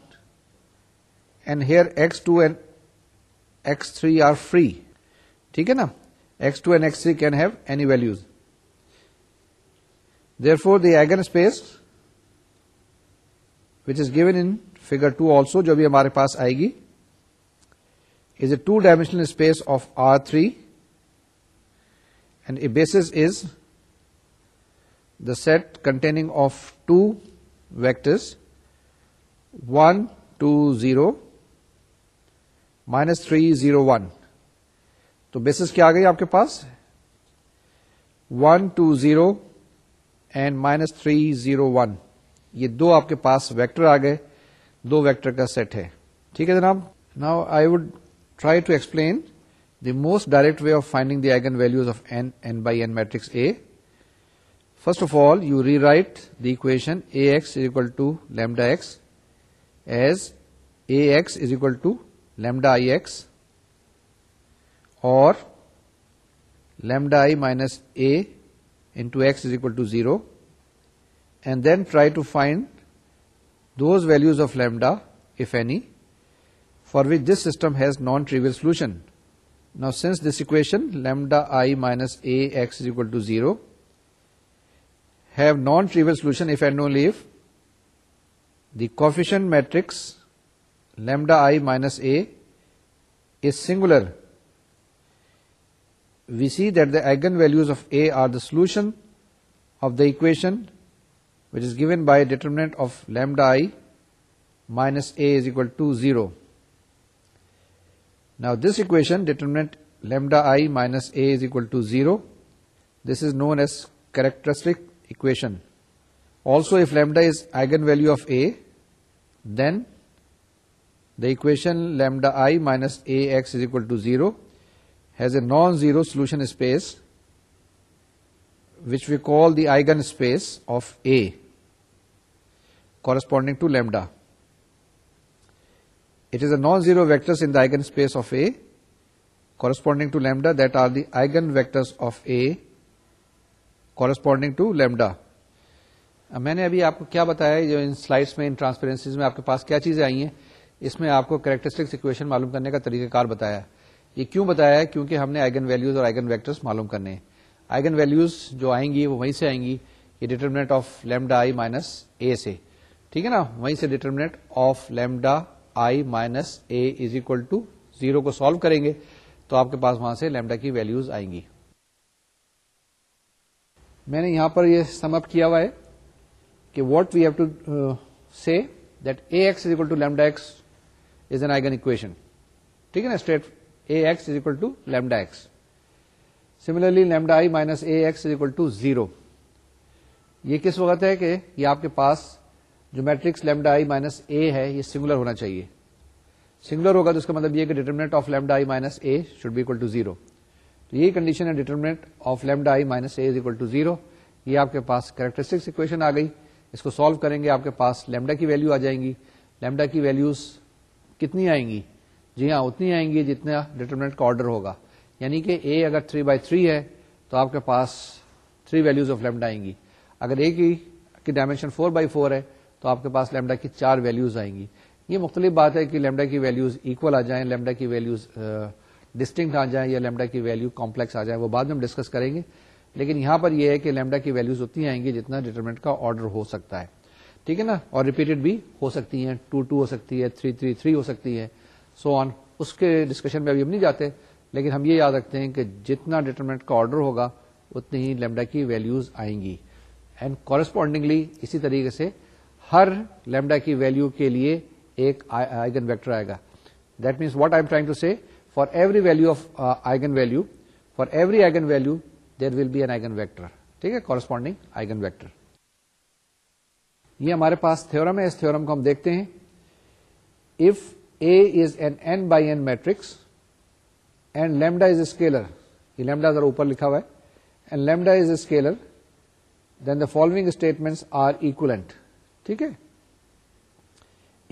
and here x two and x three are free ٹھیک ہے نا x two and x three can have any values therefore the eigenspace which is given in figure two also جو بھی ہمارے پاس آئے گی is a two dimensional space of R three and a basis is the set consisting of two vectors one two zero minus three zero one تو basis کیا آ گئی آپ کے پاس one two zero and minus three zero one یہ دو آپ کے پاس ویکٹر آ گئے دو ویکٹر کا سیٹ ہے ٹھیک ہے جناب now I would try to explain the most direct way of finding the eigenvalues of an n by n matrix A first of all you rewrite the equation A x is equal to lambda x as A x is equal to lambda I x اور lambda I minus A into x is equal to zero and then try to find those values of lambda if any for which this system has non trivial solution نا since this equation lambda I minus A x is equal to zero have non trivial solution if and only if the coefficient matrix lambda I minus a is singular, we see that the eigenvalues of a are the solution of the equation which is given by determinant of lambda I minus a is equal to 0. Now this equation, determinant lambda I minus a is equal to 0, this is known as characteristic equation. Also, if lambda is eigenvalue of a, then the equation lambda I minus A x is equal to zero has a non zero solution space which we call the eigenspace of A corresponding to lambda it is a non zero vectors in the eigenspace of A corresponding to lambda that are the eigenvector of A corresponding to lambda میں نے ابھی آپ کو کیا بتایا جو ان slides میں ان transparencies میں آپ کے پاس کیا چیزیں آئی ہیں اس میں آپ کو کریکٹرسٹکس اکویشن معلوم کرنے کا طریقہ کار بتایا یہ کیوں بتایا ہے کیونکہ ہم نے آئگن ویلوز اور آئگن ویکٹرس معلوم کرنے آئگن ویلوز جو آئیں گی وہ وہیں سے آئیں گی یہ determinant of lambda I minus A سے ٹھیک ہے نا وہیں سے determinant of lambda I minus A is equal to zero کو سالو کریں گے تو آپ کے پاس وہاں سے لیمڈا کی ویلوز آئیں گی میں نے یہاں پر یہ سم اپ کیا ہوا ہے کہ what we have to see that A x is equal to lambda x is an equation ٹھیک ہے نا straight A x is equal to lambda x similarly lambda I minus A x is equal to zero یہ کس وقت ہے کہ یہ آپ کے پاس جو matrix lambda I minus A ہے یہ سنگولر ہونا چاہیے سنگولر ہوگا تو اس کا مطلب یہ کہ determinant of lambda I minus A should بھی اکول ٹو زیرو تو یہ کنڈیشن ہے determinant of lambda I minus A is equal to zero یہ آپ کے پاس کریکٹرسٹکس اکویشن آ گئی اس کو سالو کریں گے آپ کے پاس لیمڈا کی ویلو آ جائیں گی لیمڈا کی ویلوز کتنی آئیں گی جی ہاں اتنی آئیں گی جتنا ڈیٹرمنٹ کا آرڈر ہوگا یعنی کہ اے اگر 3 بائی تھری ہے تو آپ کے پاس تھری ویلوز آف لیمڈا آئیں گی اگر اے کی ڈائمینشن فور بائی فور ہے تو آپ کے پاس لیمڈا کی چار ویلوز آئیں گی یہ مختلف بات ہے کہ لیمڈا کی ویلوز اکول آ جائیں لیمڈا کی ویلوز ڈسٹنکٹ آ جائیں یا لیمڈا کی ویلو کمپلیکس آ جائیں وہ بعد میں ہم ڈسکس کریں گے لیکن یہاں پر یہ ہے کہ لیمڈا کی ویلوز اتنی آئیں گی جتنا ڈیٹرمنٹ کا آرڈر ہو سکتا ہے ٹھیک ہے نا اور ریپیٹڈ بھی ہو سکتی ہیں ٹو ٹو ہو سکتی ہے تھری تھری تھری ہو سکتی ہے سو آن اس کے ڈسکشن میں ابھی ہم نہیں جاتے لیکن ہم یہ یاد رکھتے ہیں کہ جتنا ڈیٹرمنٹ کا آرڈر ہوگا اتنی ہی لیمڈا کی ویلوز آئیں گی اینڈ کورسپونڈنگلی اسی طریقے سے ہر لیمڈا کی ویلو کے لیے ایک آئگن ویکٹر آئے گا that means what I am trying to see for every value of eigenvalue for every eigenvalue there will be an eigenvector ٹھیک ہے کورسپونڈنگ آئگن ویکٹر یہ ہمارے پاس تھورم ہے اس تھیورم کو ہم دیکھتے ہیں if A is an n by n matrix and lambda is scalar یہ لیمڈا ذرا اوپر لکھا ہوا ہے lambda is scalar then the following statements are equivalent ٹھیک ہے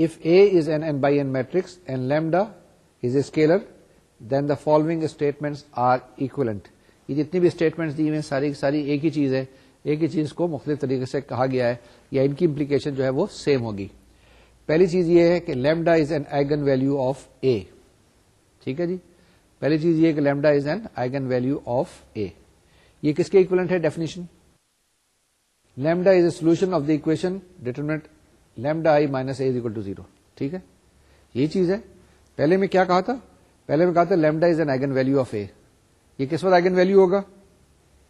if A is an n by n matrix and lambda is scalar then the following statements are equivalent یہ جتنی بھی اسٹیٹمنٹ دی ہوئی ساری ساری ایک ہی چیز ہے ایک ہی چیز کو مختلف طریقے سے کہا گیا ہے یا ان کی امپلیکیشن جو ہے وہ سیم ہوگی پہلی چیز یہ ہے کہ lambda is an value of A ٹھیک ہے جی پہلی چیز یہ کہ lambda lambda is is an value of A A یہ کس کے ہے definition solution of the equation determinant lambda I minus A to zero ٹھیک ہے یہ چیز ہے پہلے میں کیا کہا تھا پہلے میں کہا تھا lambda is an eigenvalue of A یہ کس وقت آئگن ویلو ہوگا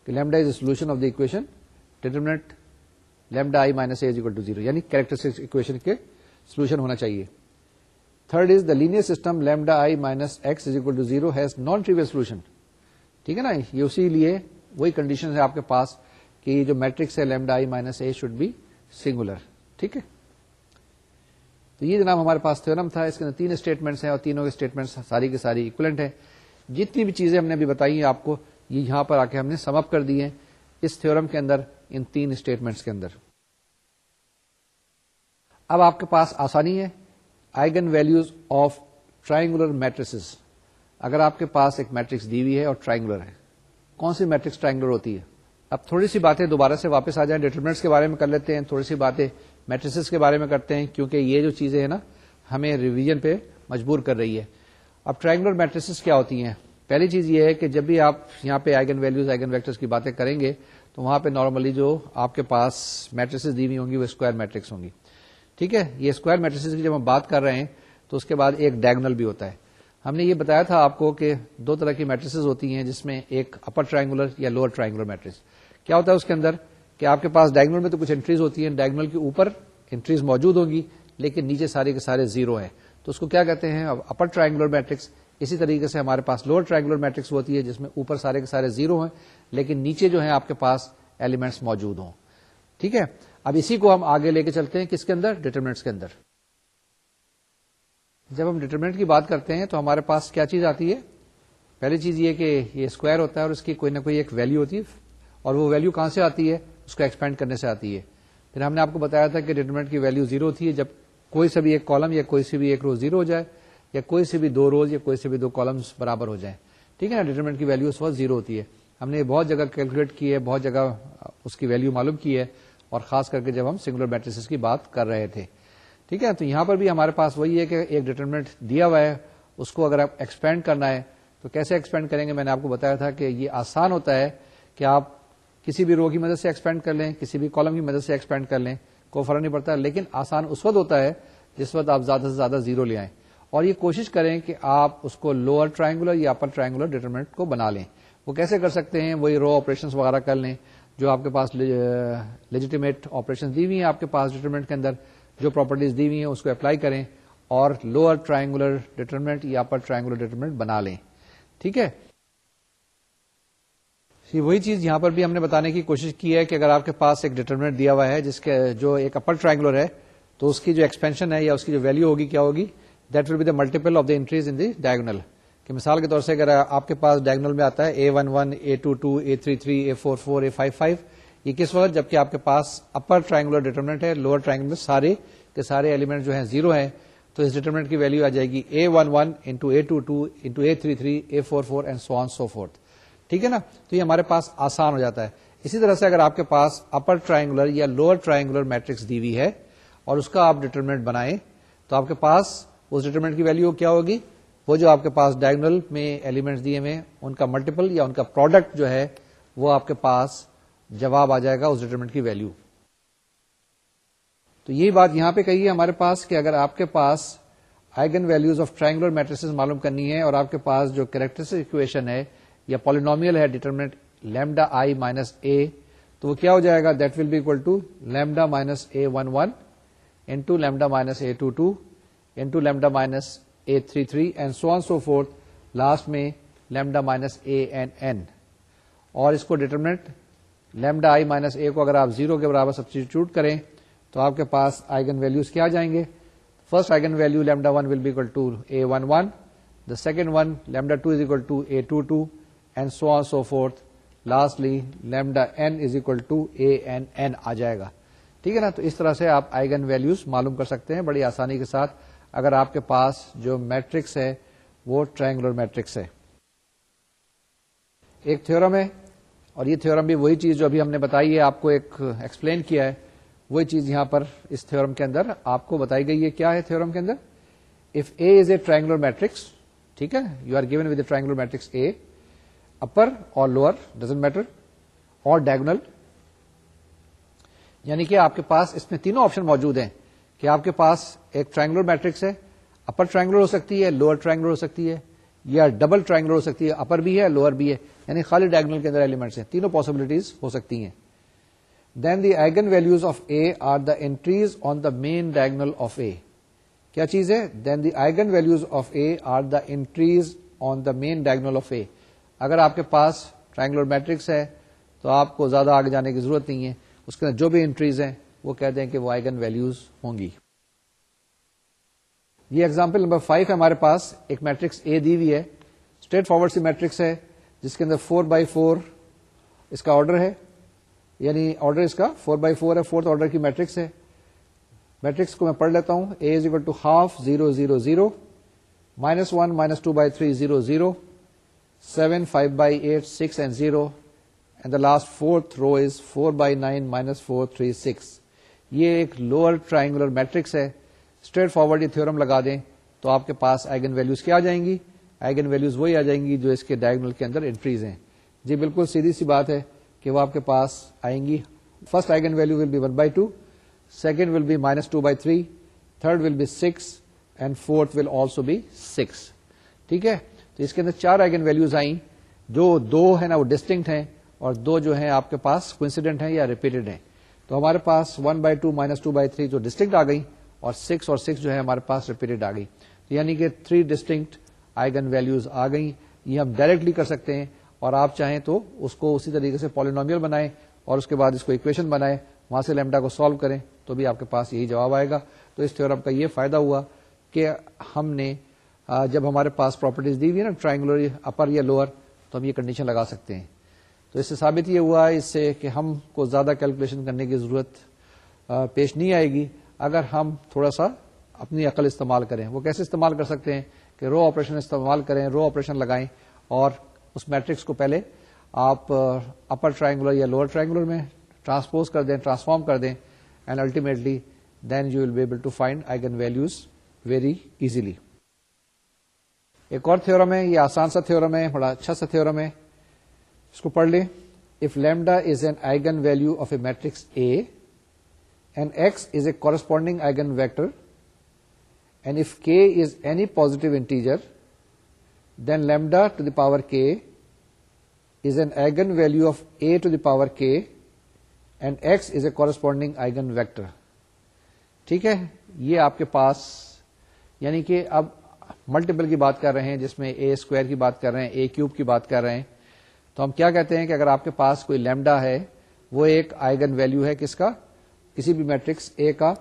کہ lambda solution of the equation determinant lambda I minus A to zero یعنی کیریکٹرسٹک اکویشن کے سولوشن ہونا چاہیے third is the linear system lambda I minus X is equal to zero has non trivial solution ٹھیک ہے نا یہ اسی لیے وہی کنڈیشن ہے آپ کے پاس کہ جو میٹرکس ہے lambda I minus A should be singular ٹھیک ہے تو یہ جناب ہمارے پاس تھورم تھا اس کے اندر تین اسٹیٹمنٹس ہیں اور تینوں کے اسٹیٹمنٹ ساری کے ساری اکولنٹ ہیں جتنی بھی چیزیں ہم نے ابھی بتائی ہیں آپ کو یہ یہاں پر آ کے ہم نے سم اپ کر دی ہیں اس تھورم کے اندر ان تین اسٹیٹمنٹس کے اندر اب آپ کے پاس آسانی ہے eigenvalues of triangular matrices اگر آپ کے پاس ایک میٹرکس دی ہوئی ہے اور ٹرائنگولر ہے کون سی میٹرکس ٹرائنگولر ہوتی ہے اب تھوڑی سی باتیں دوبارہ سے واپس آ جائیں ڈیٹرمنٹس کے بارے میں کر لیتے ہیں تھوڑی سی باتیں میٹرسز کے بارے میں کرتے ہیں کیونکہ یہ جو چیزیں ہیں نا ہمیں ریویژن پہ مجبور کر رہی ہے اب ٹرائنگولر میٹرسز کیا ہوتی ہیں پہلی چیز یہ ہے کہ جب بھی آپ یہاں پہ آئگن ویلوز کی باتیں کریں گے تو وہاں پہ نارملی جو آپ کے پاس میٹرس دی ہوئی ہوں گی وہ اسکوائر میٹرکس ہوں گی ٹھیک ہے یہ اسکوائر میٹریس کی جب ہم بات کر رہے ہیں تو اس کے بعد ایک ڈائگنل بھی ہوتا ہے ہم نے یہ بتایا تھا آپ کو کہ دو طرح کی میٹریسز ہوتی ہیں جس میں ایک اپر ٹرائنگولر یا لوور ٹرائنگولر میٹرس کیا ہوتا ہے اس کے اندر کہ آپ کے پاس ڈائگنل میں تو کچھ انٹریز ہوتی ہیں ڈائگنل کے اوپر انٹریز موجود ہوگی لیکن نیچے سارے کے سارے زیرو ہیں تو اس کو کیا کہتے ہیں اپر ٹرائنگولر میٹرکس اسی طریقے سے ہمارے پاس لوور ٹرائنگولر میٹرکس ہوتی ہے جس میں اوپر سارے کے سارے زیرو ہیں لیکن نیچے جو ہیں آپ کے پاس ایلیمنٹس موجود ہوں ٹھیک ہے اب اسی کو ہم آگے لے کے چلتے ہیں کس کے اندر ڈیٹرمنٹس کے اندر جب ہم ڈیٹرمنٹ کی بات کرتے ہیں تو ہمارے پاس کیا چیز آتی ہے پہلی چیز یہ کہ یہ اسکوائر ہوتا ہے اور اس کی کوئی نہ کوئی ایک ویلو ہوتی ہے اور وہ ویلو کہاں سے آتی ہے اس کو ایکسپینڈ کرنے سے آتی ہے پھر ہم نے آپ کو بتایا تھا کہ ڈیٹرمنٹ کی ویلو زیرو تھی جب کوئی سا بھی ایک کالم یا کوئی سی بھی ایک رو زیرو ہو جائے یا کوئی سے بھی دو روز یا کوئی سے بھی دو کالمس برابر ہو جائیں ٹھیک ہے نا ڈیٹرمنٹ کی ویلو اس وقت زیرو ہوتی ہے ہم نے بہت جگہ کیلکولیٹ کی ہے بہت جگہ اس کی ویلو معلوم کی ہے اور خاص کر کے جب ہم سنگولر میٹریس کی بات کر رہے تھے ٹھیک ہے تو یہاں پر بھی ہمارے پاس وہی ہے کہ ایک ڈیٹرمنٹ دیا ہوا ہے اس کو اگر آپ ایکسپینڈ کرنا ہے تو کیسے ایکسپینڈ کریں گے میں نے آپ کو بتایا تھا کہ یہ آسان ہوتا ہے کہ آپ کسی بھی رو کی مدد سے ایکسپینڈ کر لیں کسی بھی کالم کی مدد سے ایکسپینڈ کر لیں کوئی فرق نہیں پڑتا لیکن آسان اس وقت ہوتا ہے جس وقت آپ زیادہ سے زیادہ زیرو لے آئیں اور یہ کوشش کریں کہ آپ اس کو لوور ٹرائنگولر یا اپر ٹرائنگولر ڈیٹرمنٹ کو بنا لیں وہ کیسے کر سکتے ہیں وہی رو آپریشن وغیرہ کر لیں جو آپ کے پاس لیجیٹیمیٹ آپریشن دی ہوئی ہیں آپ کے پاس ڈیٹرمنٹ کے اندر جو پراپرٹیز دی ہوئی ہیں اس کو اپلائی کریں اور لوور ٹرائنگولر ڈیٹرمنٹ یا اپر ٹرائنگولر ڈیٹرمنٹ بنا لیں ٹھیک ہے وہی چیز یہاں پر بھی ہم نے بتانے کی کوشش کی ہے کہ اگر آپ کے پاس ایک ڈیٹرمنٹ دیا ہوا ہے جس کے جو ایک اپر ٹرائنگولر ہے تو اس کی جو ایکسپینشن ہے یا اس کی جو ویلو ہوگی کیا ہوگی that will be the multiple of the entries in the diagonal کہ مثال کے طور سے اگر آپ کے پاس ڈائگنل میں آتا ہے A one one A two two A three three A four four A five five یہ کس وقت جبکہ آپ کے پاس اپر ٹرائنگولر ڈیٹرمنٹ ہے لوور ٹرائنگل میں سارے کے سارے ایلیمنٹ جو ہیں زیرو ہیں تو اس ڈیٹرمنٹ کی ویلو آ جائے گی A one one into A two two into A three three A four four and so on so forth ٹھیک ہے نا تو یہ ہمارے پاس آسان ہو جاتا ہے اسی طرح سے اگر آپ کے پاس اپر ٹرائنگولر یا لوور ٹرائنگولر میٹرکس دی ہوئی ہے اور اس کا آپ ڈیٹرمنٹ بنائیں تو آپ کے پاس اس ڈیٹرمنٹ کی ویلو کیا ہوگی وہ جو آپ کے پاس ڈائگنل میں ایلیمنٹ دیے ہوئے ان کا ملٹیپل یا ان کا پروڈکٹ جو ہے وہ آپ کے پاس جواب آ جائے گا اس ڈیٹرمنٹ کی ویلو تو یہ بات یہاں پہ کہیے ہمارے پاس کہ اگر آپ کے پاس eigen values of triangular matrices معلوم کرنی ہے اور آپ کے پاس جو اکویشن ہے یا پالینومیل ہے determinant lambda I minus A تو وہ کیا ہو جائے گا that will be equal to lambda minus A one one lambda minus A two two into lambda minus A three three and so so forth last میں lambda minus A N N اور اس کو determinant lambda I minus A کو اگر آپ zero کے برابر substitute کریں تو آپ کے پاس آئگن ویلوز کیا جائیں گے first eigenvalue lambda one will to A one one the second one lambda two is equal to A two two and so so forth lastly lambda N is equal to A N N آ جائے گا ٹھیک ہے نا تو اس طرح سے آپ eigen values معلوم کر سکتے ہیں بڑی آسانی کے ساتھ اگر آپ کے پاس جو میٹرکس ہے وہ ٹرائنگولر میٹرکس ہے ایک تھورم ہے اور یہ تھورم بھی وہی چیز جو ابھی ہم نے بتائی ہے آپ کو ایکسپلین کیا ہے وہی چیز یہاں پر اس تھیورم کے اندر آپ کو بتائی گئی ہے کیا ہے تھورم کے اندر if A is a triangular matrix ٹھیک ہے you are given with a triangular matrix A upper اور لوور ڈزنٹ میٹر اور ڈائگنل یعنی کہ آپ کے پاس اس میں تینوں آپشن موجود ہیں کہ آپ کے پاس ایک ٹرائنگولر میٹرکس ہے اپر ٹرائنگولر ہو سکتی ہے لوور ٹرائنگولر ہو سکتی ہے یا ڈبل ٹرائنگولر ہو سکتی ہے اپر بھی ہے لوور بھی ہے یعنی خالی ڈائگنل کے اندر ایلیمنٹس ہیں تینوں پاسبلٹیز ہو سکتی ہیں then the eigenvalues of A are the entries on the main diagonal of A کیا چیز ہے then the eigenvalues of A are the entries on the main diagonal of A اگر آپ کے پاس ٹرائنگولر میٹرکس ہے تو آپ کو زیادہ آگے جانے کی ضرورت نہیں ہے اس کے اندر جو بھی انٹریز ہیں وہ کہتے ہیں کہ وہ آئگن ویلوز ہوں گی یہ ایگزامپل نمبر فائیو ہے ہمارے پاس ایک میٹرکس اے دی ہوئی ہے اسٹریٹ فارورڈ سی میٹرکس ہے جس کے اندر فور بائی فور اس کا آرڈر ہے یعنی آرڈر اس کا فور بائی فور ہے فورتھ آرڈر کی میٹرکس ہے میٹرکس کو میں پڑھ لیتا ہوں A is equal to half zero zero zero minus one minus two by three zero zero seven five by eight six and zero and the last fourth row is four by nine minus four three six یہ ایک lower triangular matrix ہے straightforward یہ theorem لگا دیں تو آپ کے پاس آئگن ویلوز کیا آ جائیں گی آئگن ویلوز وہی آ جائیں گی جو اس کے ڈائگنل کے اندر انٹریز ہیں جی بالکل سیدھی سی بات ہے کہ وہ آپ کے پاس آئیں گی first eigenvalue will be one by two second will be minus two by three third will be six and fourth will also be six ٹھیک ہے تو اس کے اندر چار آئگن ویلوز آئیں جو دو ہیں نا وہ ڈسٹنکٹ ہیں اور دو جو ہیں آپ کے پاس کوئنسیڈنٹ ہیں یا ریپیٹڈ ہیں تو ہمارے پاس one by two minus two by three جو ڈسٹنکٹ آ گئی اور سکس اور سکس جو ہے ہمارے پاس ریپیٹڈ آ گئی یعنی کہ تھری ڈسٹنکٹ آئگن ویلوز آ گئی یہ ہم ڈائریکٹلی کر سکتے ہیں اور آپ چاہیں تو اس کو اسی طریقے سے پالینومیل بنائیں اور اس کے بعد اس کو اکویشن بنائیں وہاں سے لیمڈا کو سالو کریں تو بھی آپ کے پاس یہی جواب آئے گا تو اس تھیورم کا یہ فائدہ ہوا کہ ہم نے جب ہمارے پاس پراپرٹیز دی ہوئی نا ٹرائنگولر اپر یا لوور تو ہم یہ کنڈیشن لگا سکتے ہیں تو اس سے ثابت یہ ہوا اس سے کہ ہم کو زیادہ کیلکولیشن کرنے کی ضرورت پیش نہیں آئے گی اگر ہم تھوڑا سا اپنی عقل استعمال کریں وہ کیسے استعمال کر سکتے ہیں کہ رو آپریشن استعمال کریں رو آپریشن لگائیں اور اس میٹرکس کو پہلے آپ اپر ٹرائنگولر یا لوور ٹرائنگولر میں ٹرانسپوز کر دیں ٹرانسفارم کر دیں and ultimately then you will be able to find eigenvalues very easily ایک اور تھورم ہے یہ آسان سا تھورم ہے بڑا اچھا سا تھورم ہے اس کو پڑھ لیں if lambda is an eigenvalue of a matrix A and X is a corresponding eigenvector and if K is any positive integer then lambda to the power K is an eigenvalue of A to the power K and X is a corresponding eigenvector ٹھیک ہے یہ آپ کے پاس یعنی کہ اب multiple کی بات کر رہے ہیں جس میں اے اسکوائر کی بات کر رہے ہیں اے کیوب کی بات کر رہے ہیں تو ہم کیا کہتے ہیں کہ اگر آپ کے پاس کوئی لیمڈا ہے وہ ایک آئگن ویلو ہے کس کا کسی بھی میٹرکس اے کا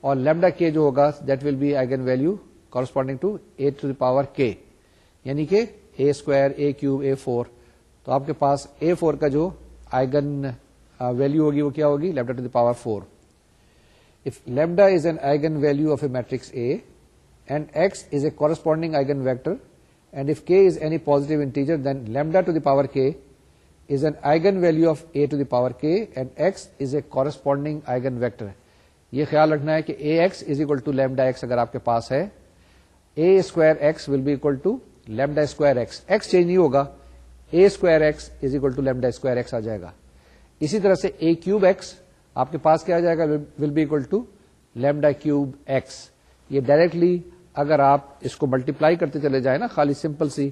اور لیمڈا کے جو ہوگا that will be eigenvalue corresponding to A to the power k یعنی کہ A square A cube A four تو آپ کے پاس اے فور کا جو آئگن ویلو ہوگی وہ کیا ہوگی lambda to the power four if lambda is an eigenvalue of a matrix A and X is a corresponding eigenvector and if K is any positive integer then lambda to the power K value of A to the power K and X is a corresponding eigenvector یہ خیال رکھنا ہے کہ A X is to to x اگر آپ کے پاس ہے A square X will be equal to lambda square X X change نہیں ہوگا A square X is equal to lambda square X آ جائے گا اسی طرح سے اے کیوب ایکس آپ کے پاس کیا آ جائے گا will be equal to lambda cube X یہ ڈائریکٹلی اگر آپ اس کو multiply کرتے چلے جائیں نا خالی سمپل سی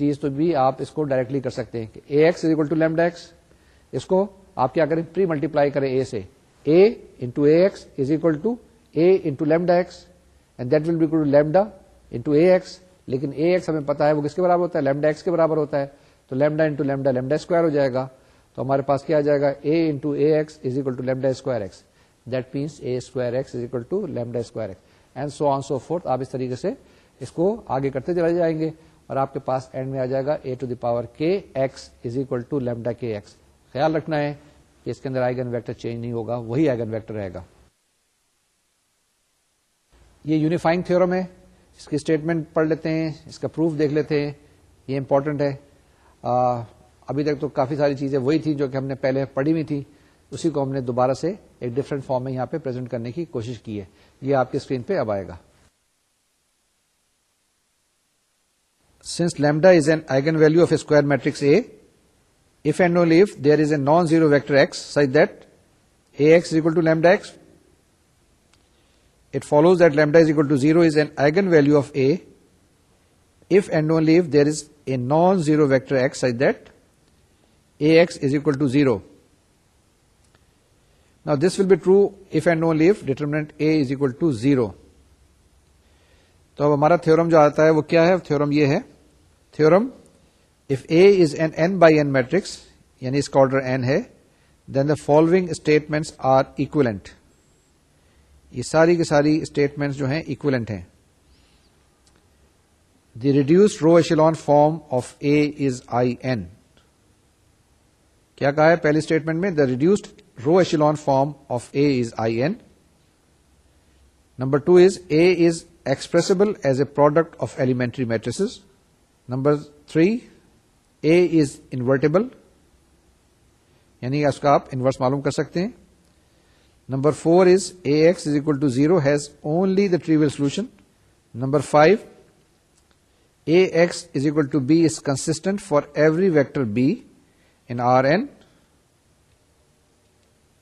چیز تو بھی آپ اس کو ڈائریکٹلی کر سکتے ہیں کہ A X is equal to lambda X اس کو آپ کیا کریں پری ملٹیپلائی کریں اے سے A into A X is equal to A into lambda X and that will be to lambda into A X لیکن اے ایکس ہمیں پتا ہے وہ کس کے برابر ہوتا ہے لیمڈا ایکس کے برابر ہوتا ہے تو lambda into lambda lambda square ہو جائے گا تو ہمارے پاس کیا آ جائے گا A into A X is equal to lambda square X that means A square X is equal to lambda square X and so on so forth آپ اس طریقے سے اس کو آگے کرتے چلے جائیں گے اور آپ کے پاس اینڈ میں آ جائے گا A to the power k x is equal to lambda k x خیال رکھنا ہے کہ اس کے اندر آئگن ویکٹر چینج نہیں ہوگا وہی آئگن ویکٹر رہے گا یہ یونیفائنگ تھورم ہے اس کی اسٹیٹمنٹ پڑھ لیتے ہیں اس کا پروف دیکھ لیتے ہیں یہ امپورٹنٹ ہے آ, ابھی تک تو کافی ساری چیزیں وہی تھیں جو کہ ہم نے پہلے پڑھی ہوئی تھی اسی کو ہم نے دوبارہ سے ایک ڈفرنٹ فارم میں یہاں پہ پرزینٹ کرنے کی کوشش کی ہے یہ آپ کی اسکرین پہ اب آئے گا Since lambda is an eigenvalue of a square matrix A, if and only if there is a non-zero vector x such that Ax is equal to lambda x, it follows that lambda is equal to 0 is an eigenvalue of A if and only if there is a non-zero vector x such that Ax is equal to 0. Now this will be true if and only if determinant A is equal to 0. تو اب ہمارا theorem جو آتا ہے وہ کیا ہے theorem یہ ہے theorem if A is an N by N matrix یعنی اس کا آرڈر این ہے then the following statements are equivalent یہ ساری کی ساری اسٹیٹمنٹ جو ہیں اکولنٹ ہیں the reduce row echelon form of A is I N کیا کہا ہے پہلی اسٹیٹمنٹ میں the reduced row echelon form of A is I N number two is A is expressible as a product of elementary matrices number three A is invertible یعنی اس کا آپ inverse معلوم کر سکتے ہیں number four is A X is equal to zero has only the trivial solution number five A X is equal to B is consistent for every vector B in R N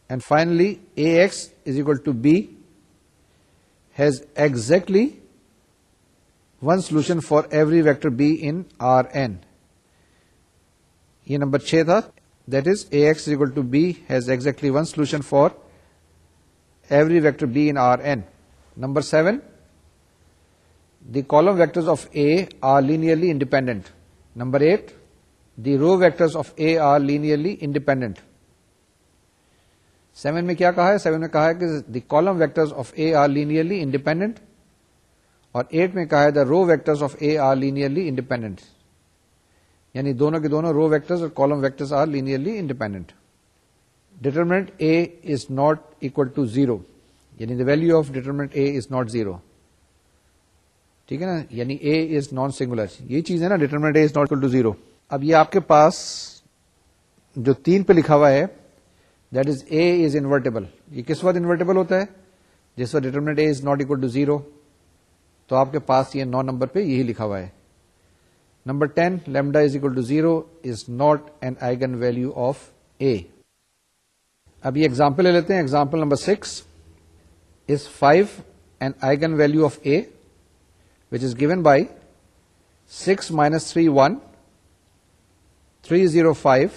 and finally A X is equal to B has exactly one solution for every vector B in R N یہ number چھ تھا that is A X equal to B has exactly one solution for every vector B in R N number seven the column vector of A are linearly independent number eight the row vector of A are linearly independent seven میں کیا کہا ہے seven میں کہا ہے کہ the column vector of A are linearly independent اور eight میں کہا ہے the row vectors of A are linearly independent یعنی دونوں کے دونوں رو ویکٹر اور column are linearly independent determinant A is not equal to zero یعنی the value of determinant A is not zero ٹھیک ہے نا یعنی اے از نان سنگولر یہ چیز ہے نا determinant A is not equal to zero اب یہ آپ کے پاس جو تین پہ لکھا ہوا ہے that is A is invertible یہ کس وقت انورٹیبل ہوتا ہے جس وقت determinant A is not equal to zero تو آپ کے پاس یہ نو نمبر پہ یہی لکھا ہوا ہے number ten lambda is equal to zero is not an eigen value of A اب یہ ایگزامپل لے لیتے ہیں example number six is five an eigen value of A which is given by six minus three one three zero five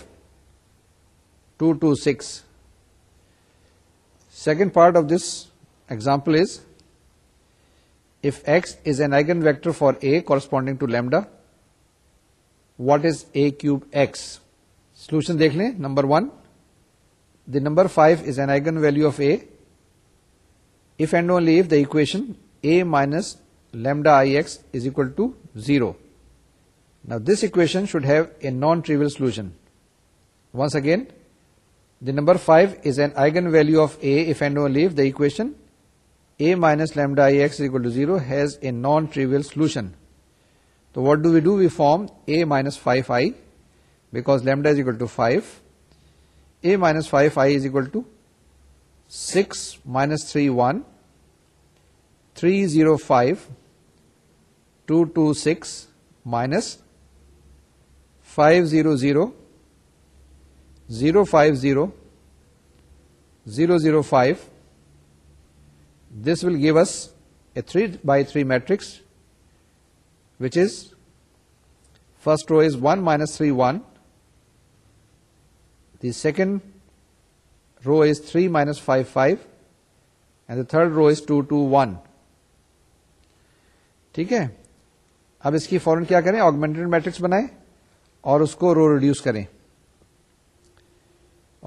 two two six second part of this example is F S is an eigen vector for A corresponding to lambda what is A cube X solution دیکھ لیں number one number five is an eigen value of A if and only the equation A minus lambda I S is equal to zero نا this equation should have a non trivial solution once again the number five is an eigen value of A if and only the equation a minus lambda Ix is equal to 0 has a non-trivial solution. So what do? We form a minus 5i because lambda is equal to 5. A minus 5i is equal to 6 minus 3, 1, 305, 226 minus 500, 050, 005, this will give us a three by three matrix which is first row is one minus three one the second row is three minus five five and the third row is two two one ٹھیک ہے اب اس کی فورن کیا کریں augmented matrix بنائیں اور اس کو رو ریڈیوس کریں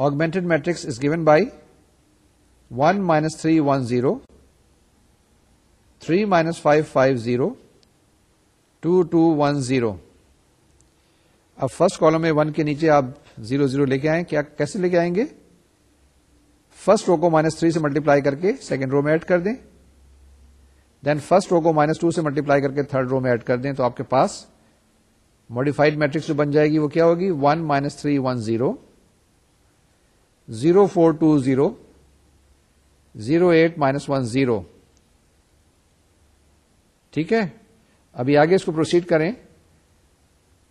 augmented matrix is given by one minus three one zero three minus five five zero two two one zero اب فرسٹ کالم میں ون کے نیچے آپ زیرو زیرو لے کے آئیں کیا کیسے لے کے آئیں گے فرسٹ رو کو مائنس تھری سے ملٹی پلائی کر کے سیکنڈ رو میں ایڈ کر دیں دین فرسٹ رو کو مائنس ٹو سے ملٹی پلائی کر کے تھرڈ رو میں ایڈ کر دیں تو آپ کے پاس ماڈیفائڈ میٹرکس جو بن جائے گی وہ کیا ہوگی one minus three one zero zero four two zero zero eight minus one zero ٹھیک ہے ابھی آگے اس کو پروسیڈ کریں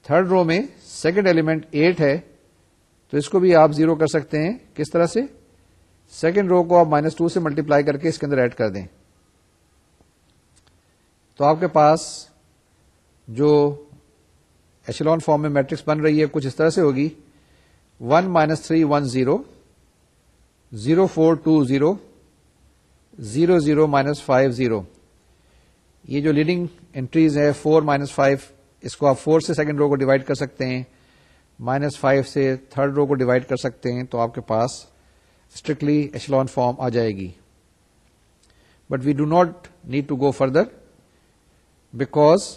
تھرڈ رو میں سیکنڈ ایلیمنٹ ایٹ ہے تو اس کو بھی آپ زیرو کر سکتے ہیں کس طرح سے سیکنڈ رو کو آپ مائنس ٹو سے ملٹیپلائی کر کے اس کے اندر ایڈ کر دیں تو آپ کے پاس جو ایشلون فارم میں میٹرکس بن رہی ہے کچھ اس طرح سے ہوگی one minus three one zero zero four two zero zero zero minus five zero یہ جو لیڈنگ انٹریز ہے فور مائنس فائیو اس کو آپ فور سے سیکنڈ رو کو ڈیوائڈ کر سکتے ہیں مائنس فائیو سے تھرڈ رو کو ڈیوائڈ کر سکتے ہیں تو آپ کے پاس اسٹرکٹلی ایشلون فارم آ جائے گی but we do not need to go further because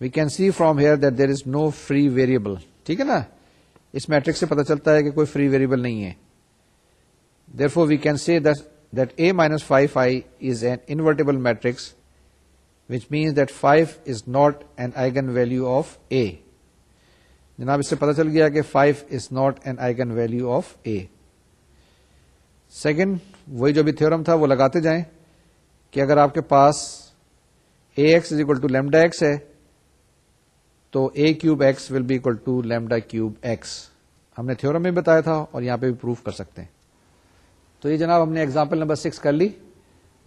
we can see from here that there is no free variable ٹھیک ہے نا اس میٹرک سے پتا چلتا ہے کہ کوئی فری ویریبل نہیں ہے therefore we can see that A minus five I is an invertible matrix which that five is not an eigen value of A جناب اس سے پتا چل گیا کہ five is not an eigen value of A second وہی جو بھی تھورم تھا وہ لگاتے جائیں کہ اگر آپ کے پاس A X is equal to lambda X ہے تو A cube X will be equal to lambda cube X ہم نے تھیورم بھی بتایا تھا اور یہاں پہ بھی پروف کر سکتے ہیں تو یہ جناب ہم نے ایگزامپل نمبر سکس کر لی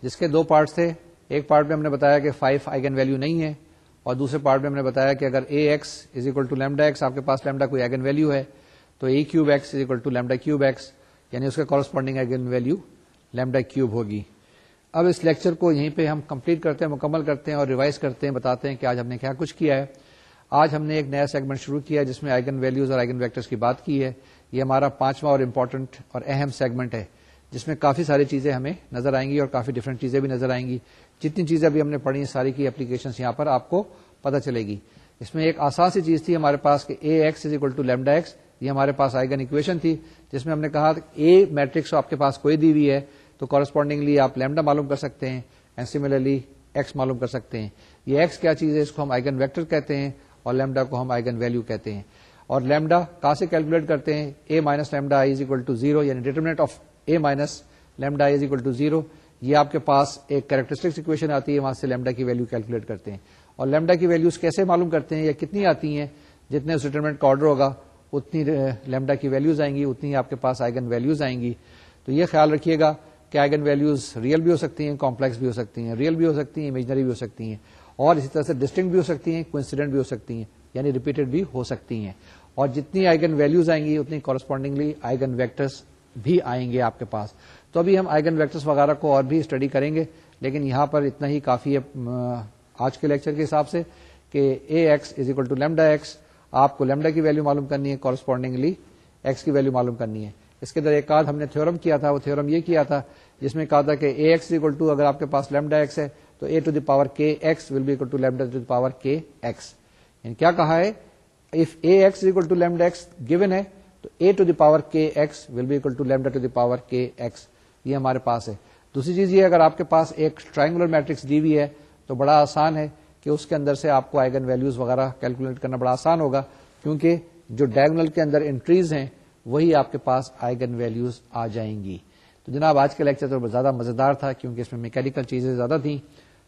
جس کے دو پارٹس تھے ایک پارٹ میں ہم نے بتایا کہ فائیو آئگن ویلو نہیں ہے اور دوسرے پارٹ میں ہم نے بتایا کہ اگر A X is equal to lambda X آپ کے پاس لیمڈا کوئی آئگن ویلو ہے تو A cube X is equal to lambda cube X یعنی اس کا corresponding eigen value lambda cube ہوگی اب اس لیکچر کو یہیں پہ ہم کمپلیٹ کرتے ہیں مکمل کرتے ہیں اور ریوائز کرتے ہیں بتاتے ہیں کہ آج ہم نے کیا کچھ کیا ہے آج ہم نے ایک نیا سیگمنٹ شروع کیا جس میں آئگن ویلوز اور آئگن ویکٹرس کی بات کی ہے یہ ہمارا پانچواں اور امپورٹنٹ اور اہم سیگمنٹ ہے جس میں کافی ساری چیزیں ہمیں نظر آئیں گی اور کافی ڈفرنٹ چیزیں بھی نظر آئیں گی جتنی چیزیں ابھی ہم نے پڑھی ہیں ساری کی اپلیکیشن یہاں پر آپ کو پتہ چلے گی اس میں ایک آسان سی چیز تھی ہمارے پاس کہ A x is equal to lambda x یہ ہمارے پاس آئیگن اکویشن تھی جس میں ہم نے کہا اے میٹرکس آپ کے پاس کوئی دی ہوئی ہے تو کورسپونڈنگلی آپ لیمڈا معلوم کر سکتے ہیں اینڈ سیملرلی ایکس معلوم کر سکتے ہیں یہ ایکس کیا چیز ہے اس کو ہم آئیگن ویکٹر کہتے ہیں اور لیمڈا کو ہم آئیگن ویلو کہتے ہیں اور لیمڈا کہاں سے کیلکولیٹ کرتے ہیں A minus lambda is equal to zero یعنی determinant of A minus lambda is equal to zero یہ آپ کے پاس ایک کریکٹرسٹکس اکویشن آتی ہے وہاں سے لیمڈا کی ویلو کیلکولیٹ کرتے ہیں اور لیمڈا کی ویلوز کیسے معلوم کرتے ہیں یا کتنی آتی ہیں جتنے سیٹلمنٹ کا آرڈر ہوگا اتنی لیمڈا کی ویلوز آئیں گی اتنی آپ کے پاس آئگن ویلوز آئیں گی تو یہ خیال رکھیے گا کہ آئگن ویلوز ریئل بھی ہو سکتی ہیں کمپلیکس بھی ہو سکتی ہیں ریئل بھی ہو سکتی ہیں امیجنری بھی ہو سکتی ہیں اور اسی طرح سے ڈسٹنکٹ بھی ہو سکتی ہیں کو بھی ہو سکتی ہیں یعنی ریپیٹڈ بھی ہو سکتی ہیں اور جتنی آئگن ویلوز آئیں گی اتنی کورسپونڈنگلی آئگن ویکٹرس بھی آئیں گے آپ کے پاس تو ابھی ہم آئگن ویکٹرس وغیرہ کو اور بھی اسٹڈی کریں گے لیکن یہاں پر اتنا ہی کافی ہے آج کے لیکچر کے حساب سے کہ A x is equal to lambda x آپ کو لیمڈا کی ویلو معلوم کرنی ہے کورسپونڈنگلی ایکس کی ویلو معلوم کرنی ہے اس کے اندر ایک ہم نے تھورم کیا تھا وہ تھورم یہ کیا تھا جس میں کہا تھا کہ اے ایکس اکول ٹو اگر آپ کے پاس لیمڈا ایکس ہے تو A to the power k X will be equal k X یعنی کیا کہا ہے if A X X equal to lambda given ہے تو A to the power k X will to to lambda the power k X یہ ہمارے پاس ہے دوسری چیز یہ اگر آپ کے پاس ایک ٹرائنگولر میٹرکس دی ہوئی ہے تو بڑا آسان ہے کہ اس کے اندر سے آپ کو آئگن ویلوز وغیرہ کیلکولیٹ کرنا بڑا آسان ہوگا کیونکہ جو ڈائگنل کے اندر انٹریز ہیں وہی آپ کے پاس آئگن ویلوز آ جائیں گی تو جناب آج کے لیکچر تو زیادہ مزیدار تھا کیونکہ اس میں میکینیکل چیزیں زیادہ تھیں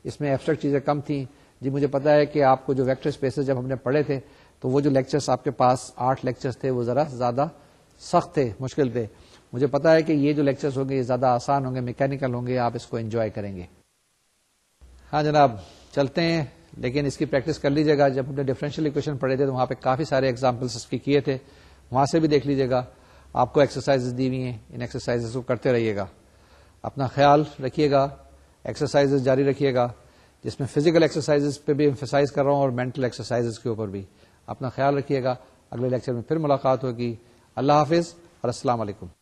اس میں ایبسٹرکٹ چیزیں کم تھیں جی مجھے پتا ہے کہ آپ کو جو ویکٹر اسپیسز جب ہم نے پڑھے تھے تو وہ جو لیکچرس آپ کے پاس آٹھ لیکچرس تھے وہ ذرا زیادہ سخت تھے مشکل تھے مجھے پتا ہے کہ یہ جو لیکچرز ہوں گے یہ زیادہ آسان ہوں گے میکینکل ہوں گے آپ اس کو انجوائے کریں گے ہاں جناب چلتے ہیں لیکن اس کی پریکٹس کر لیجیے گا جب ہم نے ڈیفرنشیل اکویشن پڑھے تھے تو وہاں پہ کافی سارے ایگزامپلس اس کے کیے تھے وہاں سے بھی دیکھ لیجیے گا آپ کو ایکسرسائز دی ہوئی ہیں ان ایکسرسائز کو کرتے رہیے گا اپنا خیال رکھیے گا ایکسرسائز جاری رکھیے گا جس میں فزیکل ایکسرسائز پہ بھی ایکسرسائز کر رہا ہوں اور مینٹل ایکسرسائز کے اوپر بھی اپنا خیال رکھیے گا اگلے لیکچر میں پھر ملاقات ہوگی اللہ حافظ اور السلام علیکم